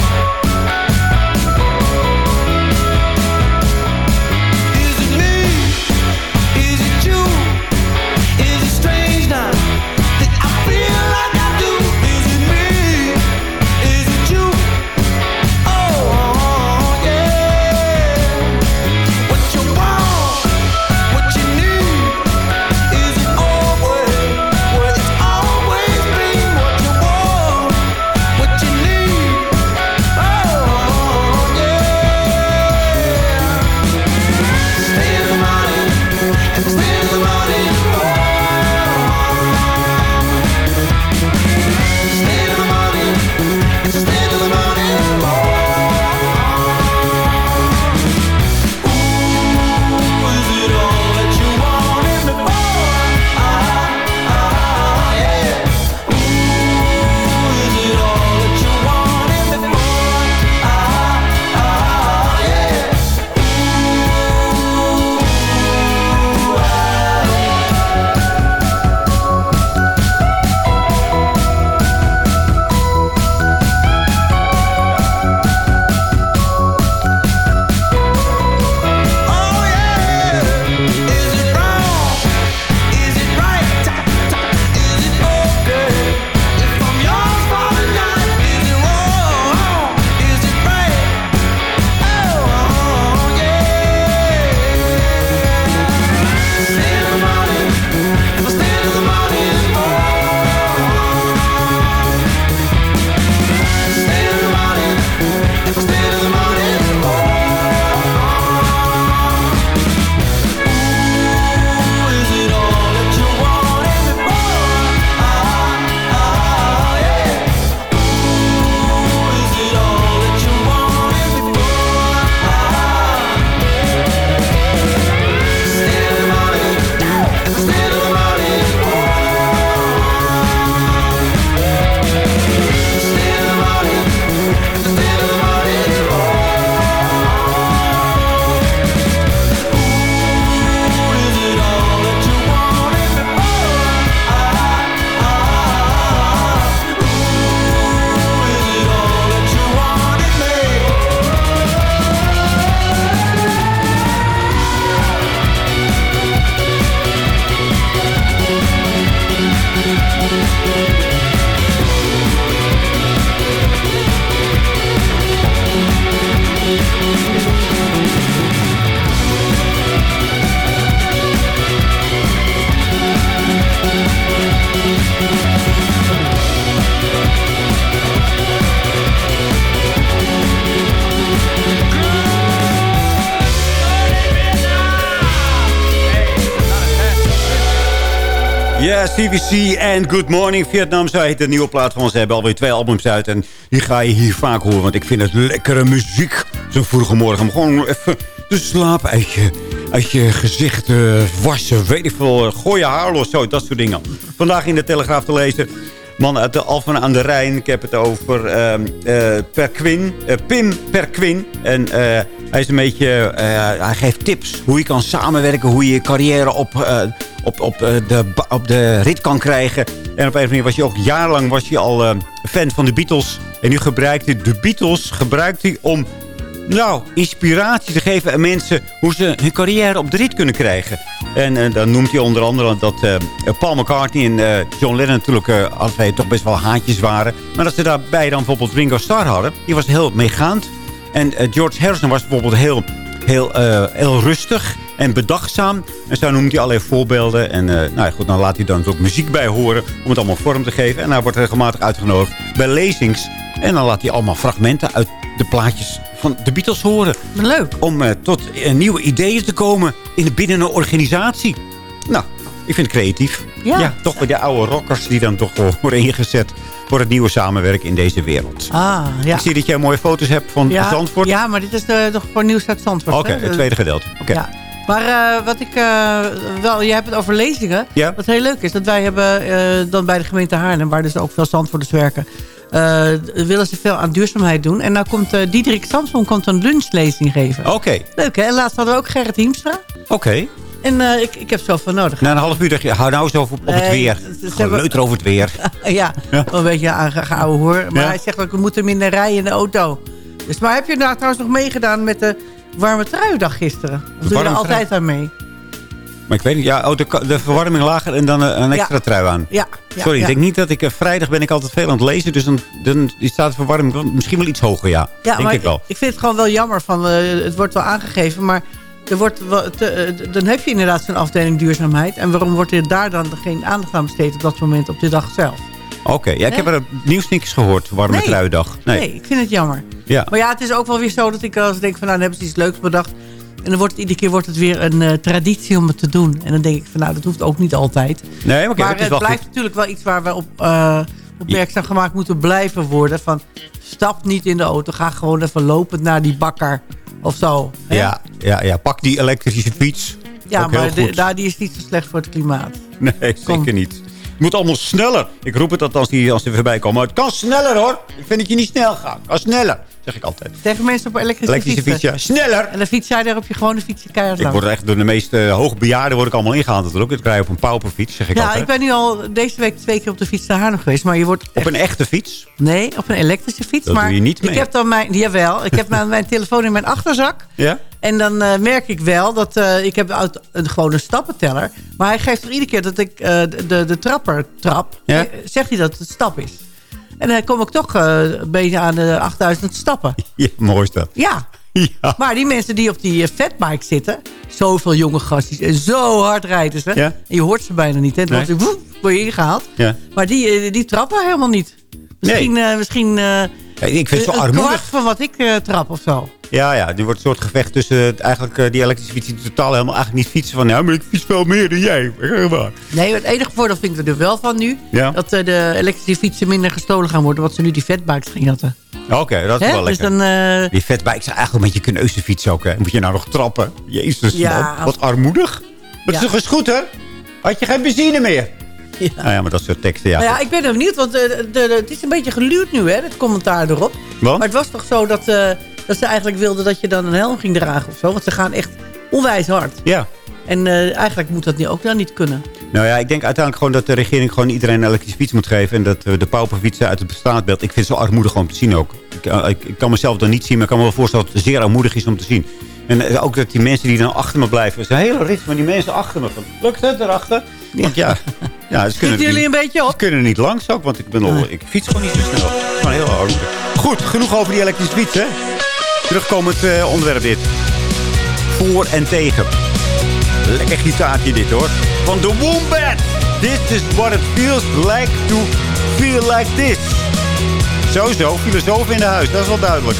CVC en Good Morning Vietnam. Zo heet de nieuwe plaat van. Ze hebben alweer twee albums uit. En die ga je hier vaak horen. Want ik vind het lekkere muziek. Zo'n vroege morgen. Gewoon even de slaap uit je, gezicht uh, wassen. Weet ik veel. Gooi je haar los. Zo, dat soort dingen. Vandaag in de Telegraaf te lezen. Man uit de Alphen aan de Rijn. Ik heb het over uh, uh, Perquin. Uh, Pim Perquin. En hij is een beetje... hij geeft tips hoe je kan samenwerken. Hoe je je carrière op, op, op, de, op de rit kan krijgen. En op een of andere manier was hij ook jarenlang was hij al fan van de Beatles. En nu gebruikt hij de Beatles gebruikt hij om nou, inspiratie te geven aan mensen... hoe ze hun carrière op de rit kunnen krijgen. En uh, dan noemt hij onder andere dat uh, Paul McCartney en uh, John Lennon... natuurlijk alle twee toch best wel haantjes waren. Maar dat ze daarbij dan bijvoorbeeld Ringo Starr hadden. Die was heel meegaand. En George Harrison was bijvoorbeeld heel, heel, heel rustig en bedachtzaam. En zo noemt hij allerlei voorbeelden. En nou ja, goed, dan laat hij dan ook muziek bij horen... om het allemaal vorm te geven. En hij wordt regelmatig uitgenodigd bij lezings... En dan laat hij allemaal fragmenten uit de plaatjes van de Beatles horen. Leuk. Om uh, tot uh, nieuwe ideeën te komen in, binnen een organisatie. Nou, ik vind het creatief. Ja. ja toch bij de oude rockers die dan toch worden ingezet voor het nieuwe samenwerken in deze wereld. Ah, ja. Ik zie dat jij mooie foto's hebt van ja, Zandvoort. Ja, maar dit is de, toch voor nieuws uit Zandvoort. Oké, okay, het tweede gedeelte. Oké. Okay. Ja. Maar uh, wat ik uh, wel, je hebt het over lezingen. Ja. Wat heel leuk is, dat wij hebben uh, dan bij de gemeente Haarlem, waar dus ook veel Zandvoorters werken, willen ze veel aan duurzaamheid doen. En nou komt uh, Diederik Samson komt een lunchlezing geven. Oké. Okay. Leuk hè? En laatst hadden we ook Gerrit Hiemstra. Oké. Okay. En uh, ik, ik heb van nodig. Na een half uur dacht je, hou nou eens over op het weer. Gewoon leuter over het weer. ja, ja, een beetje aangehouden hoor. Maar ja. hij zegt dat we moeten minder rijden in de auto. Dus, maar heb je daar trouwens nog meegedaan met de warme truiendag gisteren? Of doe je er altijd aan mee? Maar ik weet niet, ja, oh, de, de verwarming lager en dan een extra ja. trui aan. Ja. ja Sorry, ik denk niet dat ik... Uh, vrijdag ben ik altijd veel aan het lezen. Dus dan, dan staat de verwarming misschien wel iets hoger, ja. Ja, denk ik wel. Ik, vind het gewoon wel jammer. Van, uh, het wordt wel aangegeven, maar... Er wordt te, uh, dan heb je inderdaad zo'n afdeling duurzaamheid. En waarom wordt er daar dan geen aandacht aan besteed op dat moment, op de dag zelf? Oké, okay, ja, ik heb er nieuws niks gehoord, warme nee. truiendag. Nee. nee, ik vind het jammer. Ja. Maar ja, het is ook wel weer zo dat ik als denk van... nou, dan hebben ze iets leuks bedacht. En dan wordt het, iedere keer wordt het weer een uh, traditie om het te doen. En dan denk ik van nou, dat hoeft ook niet altijd. Nee, maar, okay, maar het, blijft goed. natuurlijk wel iets waar we op, uh, opmerkzaam gemaakt moeten blijven worden. Van stap niet in de auto, ga gewoon even lopend naar die bakker of zo. Hè? Ja, ja, ja, pak die elektrische fiets. Ja, maar de, daar, die is niet zo slecht voor het klimaat. Nee, zeker niet. Het moet allemaal sneller. Ik roep het althans die als ze voorbij komen. Maar het kan sneller hoor. Ik vind dat je niet snel gaat. Kan sneller. Zeg ik altijd. Tegen mensen op elektrische, elektrische fiets. Ja. Sneller. En dan fiets jij daar op je gewone fietsje keihard Ik word echt door de meeste hoogbejaarden word ik allemaal ingehaald natuurlijk. Ik rij op een pauperfiets, zeg ik ja, altijd. ik ben nu al deze week twee keer op de fiets naar Haarlem geweest. Maar je wordt echt... Op een echte fiets? Nee, op een elektrische fiets. Dat maar doe je niet mee. Ik heb dan mijn... Jawel, ik heb mijn, mijn telefoon in mijn achterzak. Ja? En dan uh, merk ik wel dat uh, ik heb een, een stappenteller. Maar hij geeft er iedere keer dat ik uh, de, de, de trapper trap. Ja? Zegt hij dat het stap is. En dan kom ik toch een beetje aan de 8000 stappen. Ja, mooi is dat. Ja. ja. Maar die mensen die op die fatbike zitten... zoveel jonge gastjes en zo hard rijden ze. Ja? En je hoort ze bijna niet. Hè? Dan nee. word je ingehaald. Ja. Maar die, die trappen helemaal niet. Misschien, nee. uh, misschien uh, ja, ik vind het zo een armoedig. kwart van wat ik uh, trap of zo. Ja, ja, nu wordt een soort gevecht tussen eigenlijk uh, die elektrische fiets die totaal helemaal eigenlijk niet fietsen. Van, ja, maar ik fiets veel meer dan jij. Nee, het enige voordeel vind ik er wel van nu. Ja? Dat de elektrische fietsen minder gestolen gaan worden. Wat ze nu die fatbikes gaan jatten. Oké, okay, dat is He? wel dus lekker. Dan, uh... Die fatbikes zijn eigenlijk een beetje kneuzenfiets ook. Hè? Moet je nou nog trappen? Jezus, ja, man. Wat armoedig. Maar ja. het is toch eens goed, hè? Had je geen benzine meer? Ja. Nou ja, maar dat soort teksten, ja. Nou ja, ik ben er benieuwd, want de, de, het is een beetje geluwd nu, hè, het commentaar erop. Wat? Maar het was toch zo dat, uh, dat ze eigenlijk wilden dat je dan een helm ging dragen of zo. Want ze gaan echt onwijs hard. Ja. En uh, eigenlijk moet dat nu ook dan niet kunnen. Nou ja, ik denk uiteindelijk gewoon dat de regering gewoon iedereen een elektrische fiets moet geven. En dat we de pauperfietsen uit het bestaanbeeld... Ik vind het zo armoedig om te zien ook. Ik, uh, ik, ik, kan mezelf dan niet zien, maar ik kan me wel voorstellen dat het zeer armoedig is om te zien. En ook dat die mensen die dan achter me blijven... Het is een hele rit, maar die mensen achter me... Lukt het erachter? Want ja, ja ze kunnen jullie niet, een beetje op? Ze kunnen niet langs ook, want ik, ben al, ik fiets gewoon niet zo snel. Het is gewoon heel armoedig. Goed, genoeg over die elektrische fiets, hè? Terugkomend uh, onderwerp dit. Voor en tegen. Lekker gitaartje dit, hoor. Van The Wombat. This is what it feels like to feel like this. Sowieso, filosoof in de huis, dat is wel duidelijk.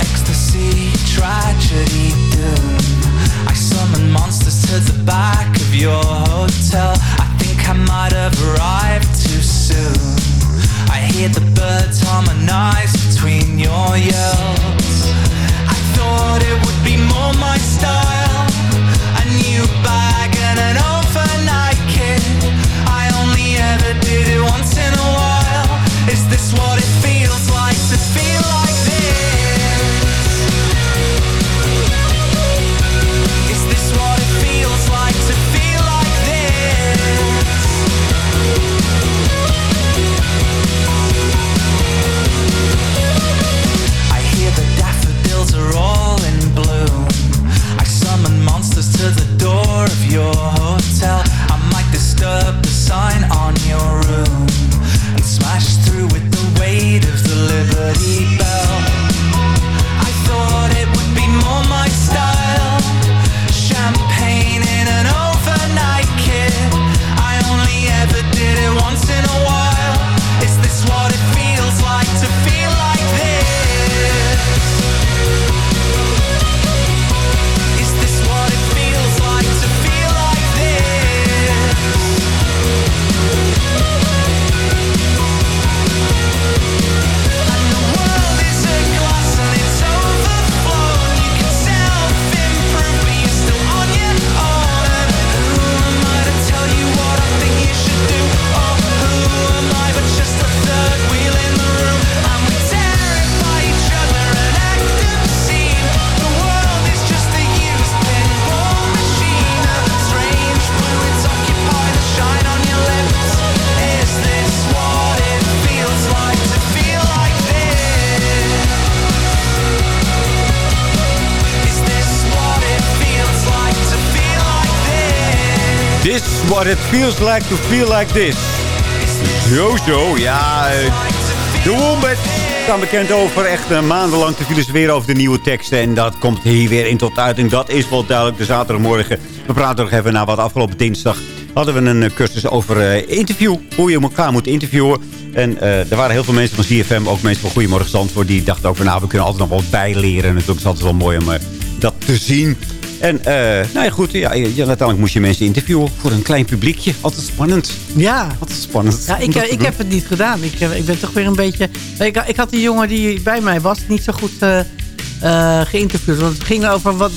Ecstasy, tragedy, doom. I summon monsters to the back of your hotel. I think I might have arrived too soon. I hear the birds harmonize between your yells. I thought it would be more my style. A new bag feels like to feel like this. Zo, ja. eh, De Wombat staan bekend over echt eh, maandenlang te filosoferen over de nieuwe teksten. En dat komt hier weer in tot uiting. Dat is wel duidelijk de zaterdagmorgen. We praten nog even na wat afgelopen dinsdag hadden we een eh, cursus over interview. Hoe je elkaar moet interviewen. En eh, er waren heel veel mensen van CFM, ook mensen van Goedemorgen Zandvoort... die dachten ook van nou, we kunnen altijd nog wat bijleren. En het is altijd wel mooi om dat te zien. En eh, nou ja, goed, ja, ja, uiteindelijk moest je mensen interviewen voor een klein publiekje. Altijd spannend. Ja. Altijd spannend. Ja, ik, ik heb het niet gedaan. Ik, eh, ik ben toch weer een beetje... Ik, ik had een jongen die bij mij was, niet zo goed eh, eh, geïnterviewd. Want het ging over wat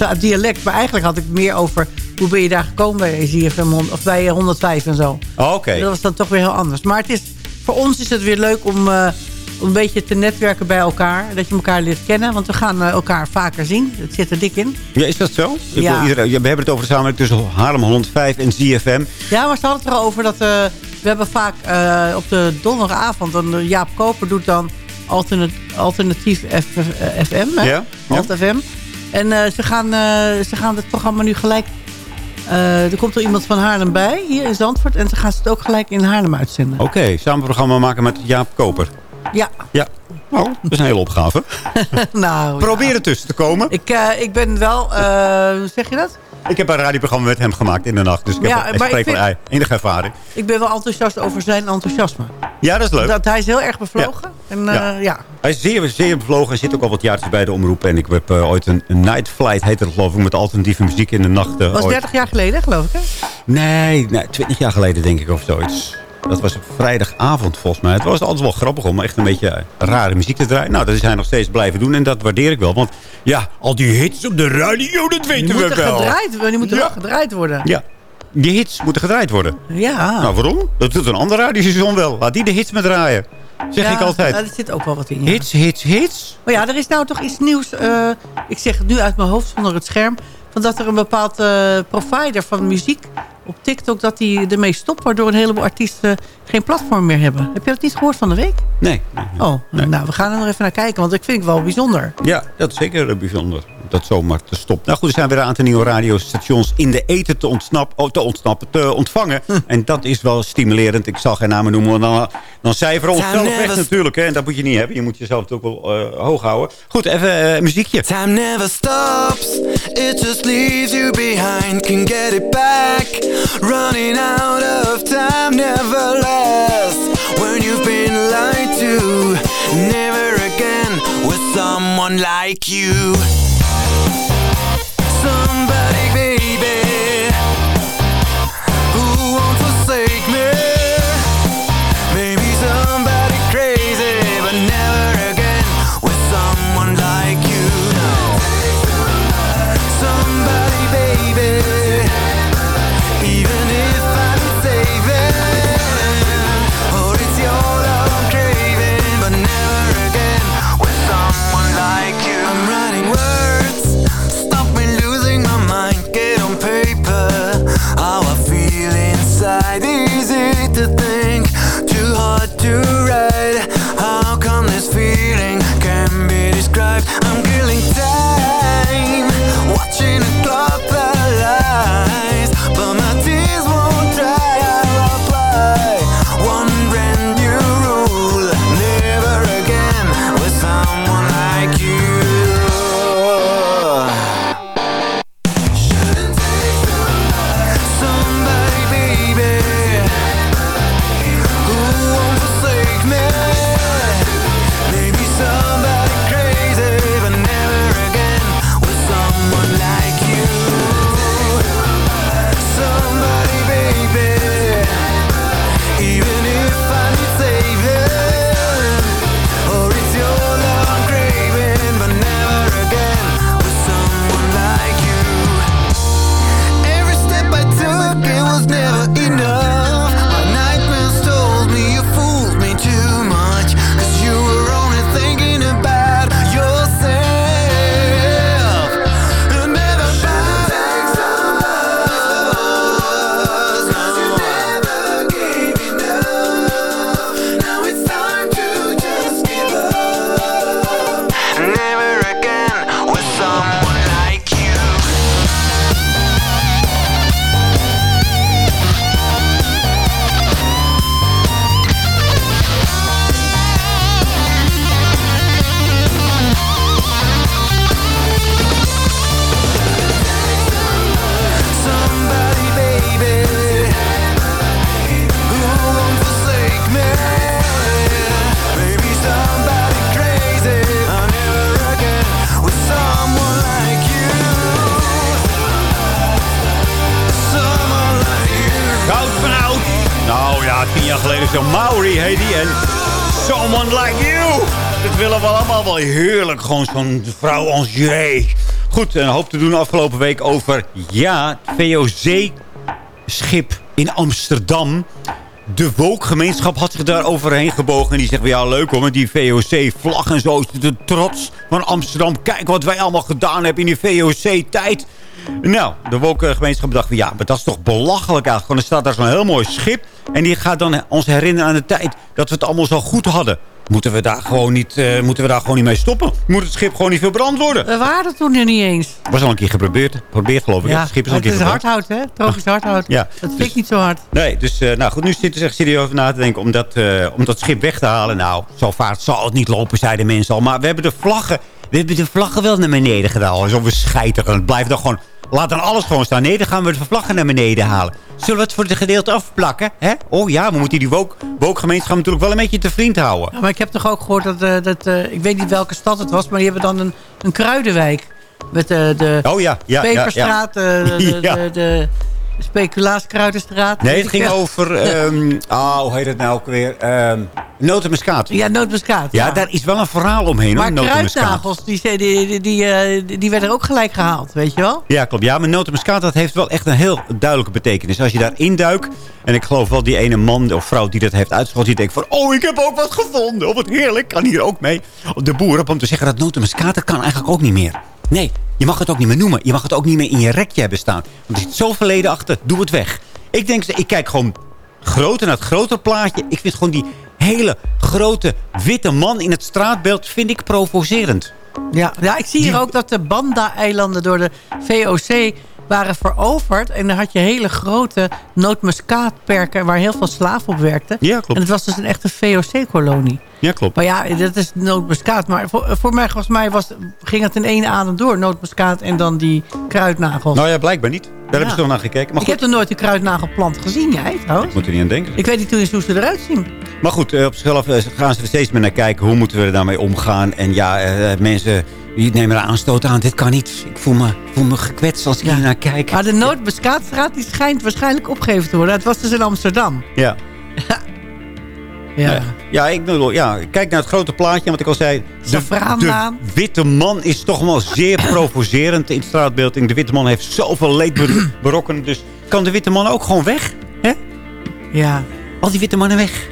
uh, dialect. Maar eigenlijk had ik meer over... hoe ben je daar gekomen bij ZFM of bij 105 en zo. Oh, Oké. Dat was dan toch weer heel anders. Maar het is, voor ons is het weer leuk om... eh, om een beetje te netwerken bij elkaar. Dat je elkaar leert kennen. Want we gaan eh, elkaar vaker zien. Het zit er dik in. Ja, is dat zo? Ik Ja. wil iedereen- we hebben het over de samenwerking tussen Haarlem 105 en ZFM. Ja, maar ze hadden het erover dat... eh, we hebben vaak eh, op de donderdagavond... Dan, Jaap Koper doet dan alternat, alternatief F- FM. Hè? Ja, ja. Alt FM. En ze, gaan, ze gaan het programma nu gelijk... er komt er iemand van Haarlem bij, hier in Zandvoort. En ze gaan het ook gelijk in Haarlem uitzenden. Oké, samen een programma maken met Jaap Koper. Ja. Ja, nou, dat is een hele opgave. nou, Probeer er tussen te komen. Ik, eh, ik ben wel... eh, zeg je dat? Ik heb een radioprogramma met hem gemaakt in de nacht. Dus ik Ja, heb van vind- enige ervaring. Ik ben wel enthousiast over zijn enthousiasme. Ja, dat is leuk. Dat, hij is heel erg bevlogen. En eh, Ja. ja. Hij is zeer, zeer bevlogen en zit ook al wat jaartjes bij de omroep. En ik heb ooit een, een night flight, heette dat geloof ik, met alternatieve muziek in de nacht. eh, was ooit. 30 jaar geleden, geloof ik, hè? Nee, nee, 20 jaar geleden denk ik of zoiets. Dat was op vrijdagavond volgens mij. Het was altijd wel grappig om echt een beetje rare muziek te draaien. Nou, dat is hij nog steeds blijven doen en dat waardeer ik wel. Want ja, al die hits op de radio, dat weten we wel. gedraaid worden. Die moeten wel gedraaid worden. Ja, die hits moeten gedraaid worden. Ja. Nou, waarom? Dat doet een ander radiostation wel. Laat die de hits maar draaien. Zeg Ja, ik altijd. ja, er zit ook wel wat in. ja. Hits, hits, hits. Maar ja, er is nou toch iets nieuws. eh, ik zeg het nu uit mijn hoofd zonder het scherm. Van dat er een bepaald eh, provider van muziek op TikTok... dat die ermee stopt, waardoor een heleboel artiesten geen platform meer hebben. Heb je dat niet gehoord van de week? Nee. Oh, nou, we gaan er nog even naar kijken, want ik vind het wel bijzonder. Ja, dat is zeker bijzonder. Dat zomaar te stoppen. Nou goed, er zijn weer een aantal nieuwe radiostations in de eten te, ontsnap, oh, te ontsnappen, te ontvangen. En dat is wel stimulerend. Ik zal geen namen noemen, want dan, dan cijferen we onszelf weg natuurlijk. Hè. En dat moet je niet hebben. Je moet jezelf ook wel eh, hoog houden. Goed, even eh, muziekje. Time never stops, it just leaves you behind. Can get it back, running out of time never lasts. When you've been lied to, never again with someone like you. Gewoon zo'n vrouw als jij. Goed, een hoop te doen afgelopen week over... Ja, VOC-schip in Amsterdam. De woke-gemeenschap had zich daar overheen gebogen. En die zegt, ja leuk hoor, met die VOC-vlag en zo. De trots van Amsterdam. Kijk wat wij allemaal gedaan hebben in die VOC-tijd. Nou, de woke-gemeenschap dacht van, ja, maar dat is toch belachelijk eigenlijk. Want er staat daar zo'n heel mooi schip. En die gaat dan ons herinneren aan de tijd dat we het allemaal zo goed hadden. Moeten we daar gewoon niet, eh, moeten we daar gewoon niet mee stoppen? Moet het schip gewoon niet verbrand worden? We waren er toen er niet eens. Was al een keer geprobeerd, geprobeerd geloof ik. Ja, Het schip is al een het keer is verbrand. hardhout, hè? Tropisch hardhout. Ja, Dat ik niet zo hard. Nee, dus eh, nou goed, nu zitten ze echt serieus over na te denken om dat, eh, om dat schip weg te halen. Nou, zo vaart zal het niet lopen, zeiden mensen al. Maar we hebben de vlaggen, we hebben de vlaggen wel naar beneden gedaan. Alsof we scheiteren. Het blijft dan gewoon, laat dan alles gewoon staan. Nee, dan gaan we de vlaggen naar beneden halen. Zullen we het voor het gedeelte afplakken? Hè? Oh ja, we moeten die woke, woke-gemeenschap natuurlijk wel een beetje te vriend houden. Ja, maar ik heb toch ook gehoord dat, eh, dat eh, ik weet niet welke stad het was, maar die hebben dan een, een kruidenwijk. Met eh, de Oh ja, ja, ja, ja. Peperstraat, eh, de, de, Ja. de, de Speculaaskruidenstraat. Nee, het ging over... ehm oh, hoe heet het nou ook weer? Ehm notenmuskaat. Ja, nootmuskaat. Ja, daar is wel een verhaal omheen. Maar hoor, notenmuskaat. kruidnagels, die, die, die, die, eh, die werden ook gelijk gehaald, weet je wel? Ja, klopt. Ja, maar notenmuskaat dat heeft wel echt een heel duidelijke betekenis. Als je daar induikt, en ik geloof wel die ene man of vrouw die dat heeft uitgeschot... die denkt van, oh, ik heb ook wat gevonden. Oh, wat heerlijk, kan hier ook mee. De boer op om te zeggen dat notenmuskaat, dat kan eigenlijk ook niet meer. Nee, je mag het ook niet meer noemen. Je mag het ook niet meer in je rekje hebben staan. Want er zit zo verleden achter, doe het weg. Ik denk, ik kijk gewoon groter naar het grotere plaatje. Ik vind gewoon die hele grote witte man in het straatbeeld vind ik provocerend. Ja, ja ik zie hier ook dat de Banda-eilanden door de VOC waren veroverd. En dan had je hele grote nootmuskaatperken waar heel veel slaven op werkten. Ja, klopt. En het was dus een echte VOC-kolonie. Ja, klopt. Maar ja, dat is nootmuskaat. Maar voor, voor mij, volgens mij was, ging het in één adem door. Nootmuskaat en dan die kruidnagels. Nou ja, blijkbaar niet. Daar hebben ze toch naar gekeken. Maar ik goed, heb nog nooit een kruidnagelplant gezien, jij trouwens? moet er niet aan denken. Ik weet niet hoe hoe ze eruit zien. Maar goed, eh, op zichzelf eh, gaan ze er steeds meer naar kijken. Hoe moeten we er daarmee omgaan? En ja, eh, mensen die nemen er aanstoot aan. Dit kan niet. Ik voel me, voel me gekwetst als ik hier naar kijk. Maar de Nootmuskaatstraat die schijnt waarschijnlijk opgegeven te worden. Het was dus in Amsterdam. Ja. Ja. Eh, ja, ik bedoel, ja, kijk naar het grote plaatje. Wat ik al zei. De, de witte man is toch wel zeer provocerend in het straatbeeld. De witte man heeft zoveel leed ber- berokkend. Dus kan de witte man ook gewoon weg? Hè? Ja. Al die witte mannen weg.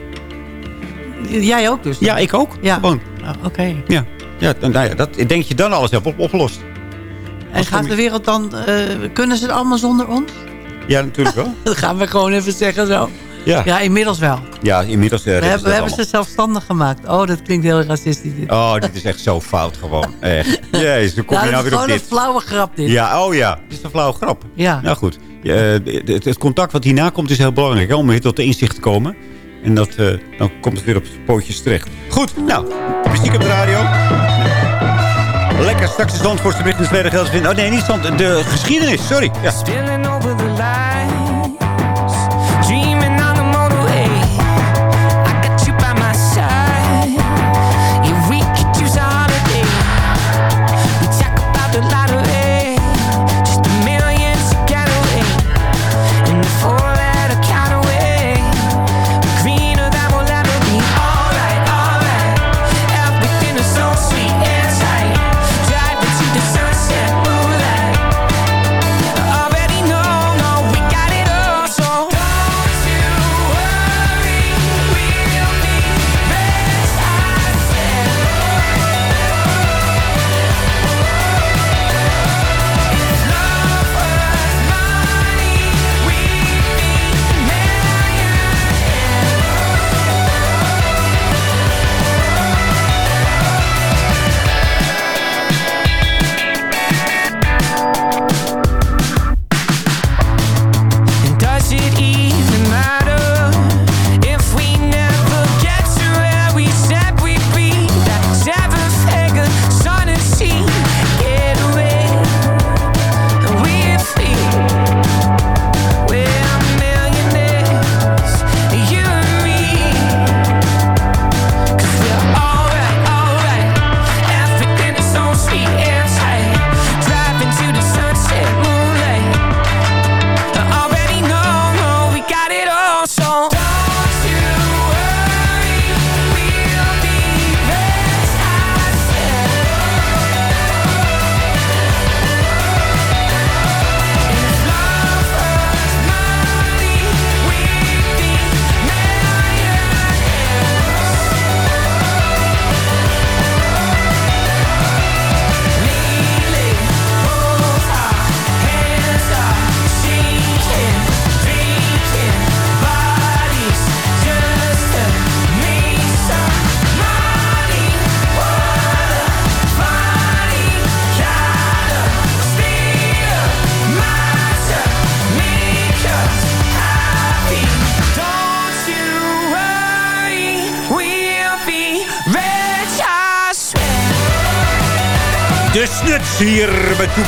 Jij ook dus? Ja, ik ook. Ja. Gewoon. Oh, Oké. Ja. Ja, nou ja, dat ik denk je dan alles hebt op, opgelost. En gaat de wereld dan... eh, kunnen ze het allemaal zonder ons? Ja, natuurlijk wel. Dat gaan we gewoon even zeggen zo. Ja. Ja, inmiddels wel. Ja, inmiddels uh, We hebben, we hebben ze zelfstandig gemaakt. Oh, dat klinkt heel racistisch. dit. Oh, dit is echt zo fout gewoon. Echt. Jezus, hoe kom Ja, je nou is weer op gewoon dit? een flauwe grap dit. Ja, oh ja. Dit is een flauwe grap. Ja. Nou goed. Eh, het, het contact wat hierna komt is heel belangrijk. hè, Om weer tot de inzicht te komen. En dat, dan komt het weer op pootjes terecht. Goed, nou. Muziek op de radio. Lekker, straks de Zandvoortse bericht in de tweede geld vinden. Oh nee, niet Zand, de geschiedenis, sorry. Ja.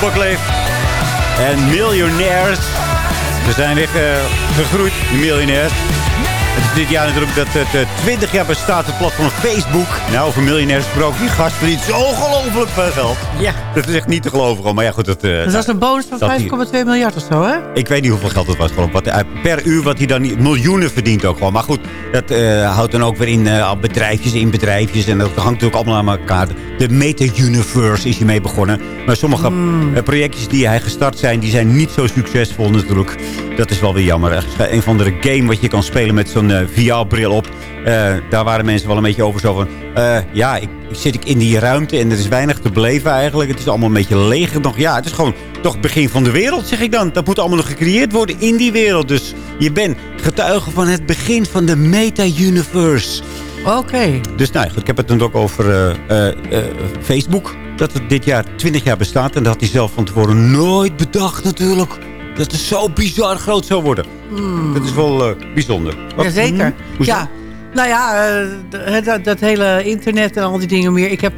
Toepak Leef. En miljonairs. Ze zijn weer eh, gegroeid, de miljonairs. Het is dit jaar natuurlijk dat het eh, 20 jaar bestaat, het platform Facebook. Nou, over miljonairs gesproken. Die gast verdient zo ongelooflijk veel geld. Ja. Dat is echt niet te geloven. Maar ja, goed. Dat, eh, dat is een bonus van dat die- 5,2 miljard of zo, hè? ik weet niet hoeveel geld het was. Gewoon wat, per uur wat hij dan niet, miljoenen verdient ook gewoon. Maar goed, dat eh, houdt dan ook weer in eh, bedrijfjes in bedrijfjes. En dat hangt natuurlijk allemaal aan elkaar. De Meta-Universe is hiermee begonnen. Maar sommige Hmm. eh, projectjes die hij gestart zijn, die zijn niet zo succesvol natuurlijk. Dat is wel weer jammer. Er is een van de game wat je kan spelen met zo'n eh, VR-bril op. Eh, daar waren mensen wel een beetje over zo van... eh, ja, ik, ik zit ik in die ruimte en er is weinig te beleven eigenlijk. Het is allemaal een beetje leeg nog. Ja, het is gewoon toch het begin van de wereld, zeg ik dan. Dat moet allemaal nog gecreëerd worden in die wereld. Dus je bent getuige van het begin van de meta-universe. Oké. Dus nou, goed, ik heb het dan ook over eh, eh, eh, Facebook. Dat het dit jaar 20 jaar bestaat. En dat had hij zelf van tevoren nooit bedacht natuurlijk. Dat het zo bizar groot zou worden. Hmm. Dat is wel bijzonder. Wat? Jazeker. Hoezo? Ja, nou ja, dat, dat hele internet en al die dingen meer. Ik heb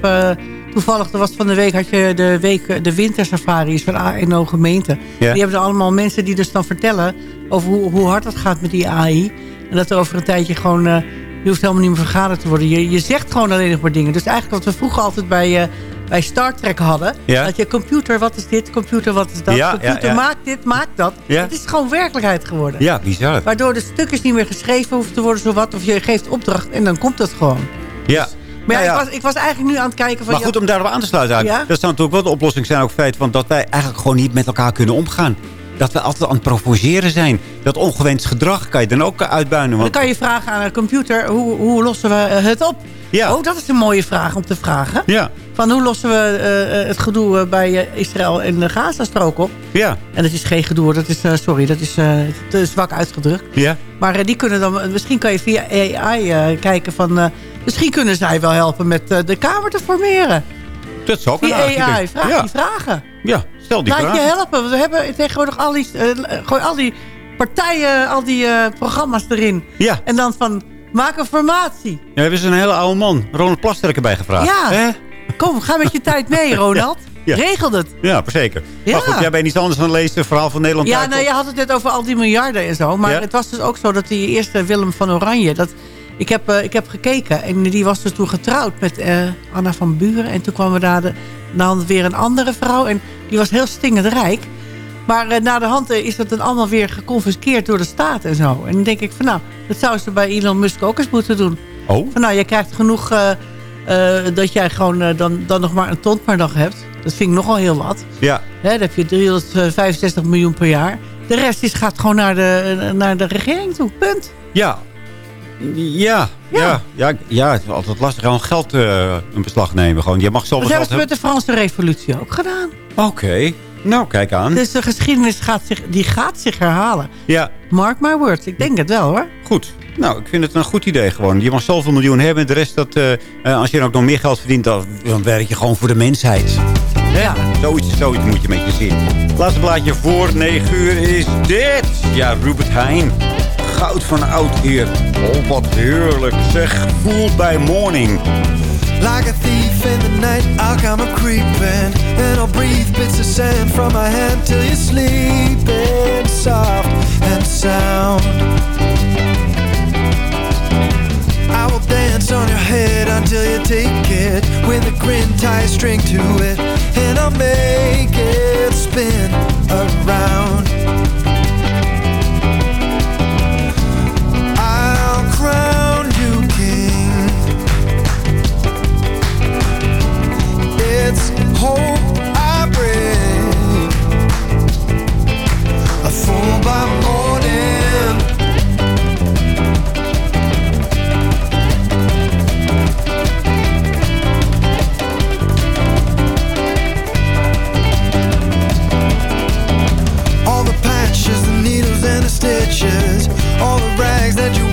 toevallig, er was van de week, had je de, week, de wintersafaris van ANO gemeente. Ja. Die hebben er allemaal mensen die dus dan vertellen over hoe, hoe hard het gaat met die AI. En dat er over een tijdje gewoon, je hoeft helemaal niet meer vergaderd te worden. Je, je zegt gewoon alleen nog maar dingen. Dus eigenlijk wat we vroeger altijd bij, eh, bij Star Trek hadden. Ja. Dat je computer, wat is dit? Computer, wat is dat? Ja, computer, ja, maakt dit, maakt dat. Het is gewoon werkelijkheid geworden. Ja, bizar. Waardoor de stukjes niet meer geschreven hoeven te worden, zowat. Of je geeft opdracht en dan komt het gewoon. Ja. Maar ja, Nou ja. Ik, was, ik was eigenlijk nu aan het kijken van... Maar goed, om daarop aan te sluiten eigenlijk. Dat zou natuurlijk wel de oplossing zijn ook feit van dat wij eigenlijk gewoon niet met elkaar kunnen omgaan. Dat we altijd aan het provoceren zijn. Dat ongewenst gedrag kan je dan ook uitbuinen. Dan Want, kan je vragen aan een computer, hoe, hoe lossen we eh, het op? Ja. Oh, dat is een mooie vraag om te vragen. ja, Van hoe lossen we eh, eh, het gedoe bij Israël en de Gazastrook op? ja, En dat is geen gedoe, dat is, sorry, dat is te zwak uitgedrukt. ja. Maar die kunnen dan, misschien kan je via AI kijken van... misschien kunnen zij wel helpen met de Kamer te formeren. Dat is ook AI, vraag ja. die vragen. ja, stel die Laat vraag. je helpen. We hebben tegenwoordig al die, eh, gewoon al die partijen, al die eh, programma's erin. Ja. En dan van, maak een formatie. Ja, we hebben ze een hele oude man, Ronald Plasterk, erbij gevraagd. Ja. Hè? Kom, ga met je tijd mee, Ronald. Ja. Regel het. Ja, zeker. Ja. Maar goed, jij bent iets anders dan lezen. Het verhaal van Nederland. Ja, nou, je had het net over al die miljarden en zo. Maar Ja. het was dus ook zo dat die eerste Willem van Oranje... Dat, ik, heb, eh, ik heb gekeken en die was dus toen getrouwd met eh, Anna van Buren. En toen kwam er daar de, dan weer een andere vrouw. En die was heel stingend rijk. Maar eh, na de hand eh, is dat dan allemaal weer geconfiskeerd door de staat en zo. En dan denk ik van nou, dat zou ze bij Elon Musk ook eens moeten doen. Oh, Van nou, je krijgt genoeg eh, dat jij gewoon dan, dan nog maar een ton per dag hebt. Dat vind ik nogal heel wat. ja. Hè, dan heb je 365 miljoen per jaar. De rest is, gaat gewoon naar de, naar de regering toe. Punt. Ja. Ja, ja, ja, ja, het is altijd lastig. Gewoon geld eh in beslag nemen. Gewoon. Je mag Dat zoveel hebben ze met de Franse revolutie ook gedaan. Oké. Nou, kijk aan. Dus de geschiedenis gaat zich, die gaat zich herhalen. Ja, Mark my words. Ik denk het wel hoor. goed. Nou, ik vind het een goed idee gewoon. Je mag zoveel miljoen hebben. En de rest, dat, eh, eh, als je dan ook nog meer geld verdient... Dan, dan werk je gewoon voor de mensheid. Ja. Zoiets, zoiets moet je met je zien. Laatste blaadje voor 9 uur is dit. Ja, Rupert Heijn. Goud van oud hier. Oh, wat heerlijk. Zeg, voel bij morning. Like a thief in the night, I'll come a creeping. And I'll breathe bits of sand from my hand till you're sleeping soft and sound. I will dance on your head until you take it. With a grin, tie string to it. And I'll make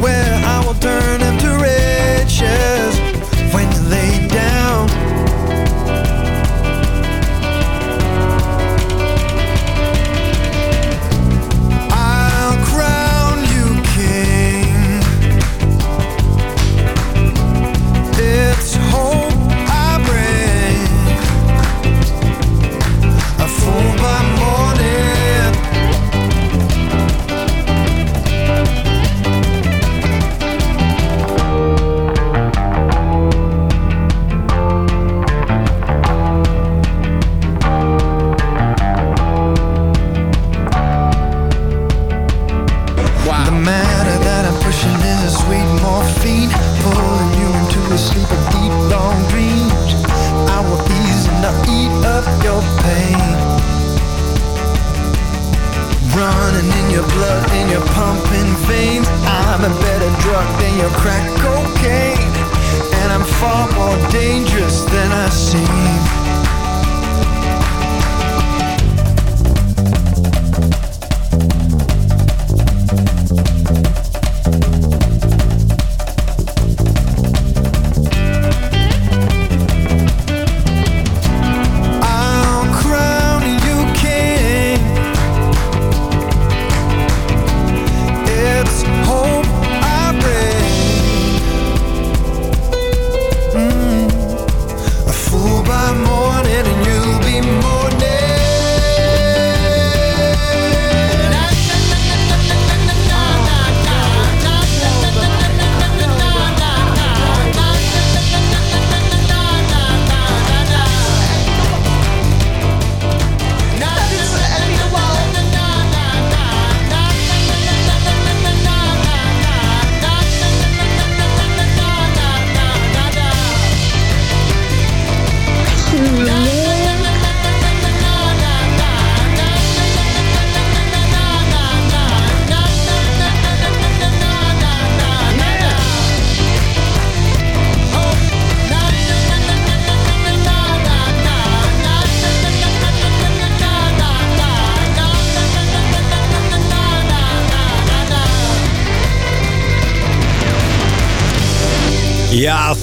Where.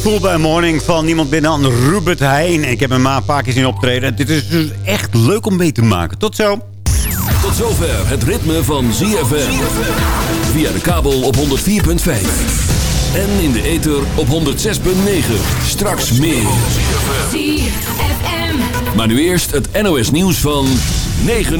Full by Morning van niemand binnen dan Rupert Heijn. Ik heb hem maar een paar keer zien optreden. Dit is dus echt leuk om mee te maken. Tot zo. Tot zover het ritme van ZFM. Via de kabel op 104.5. En in de ether op 106.9. Straks meer. Maar nu eerst het NOS nieuws van 9 uur.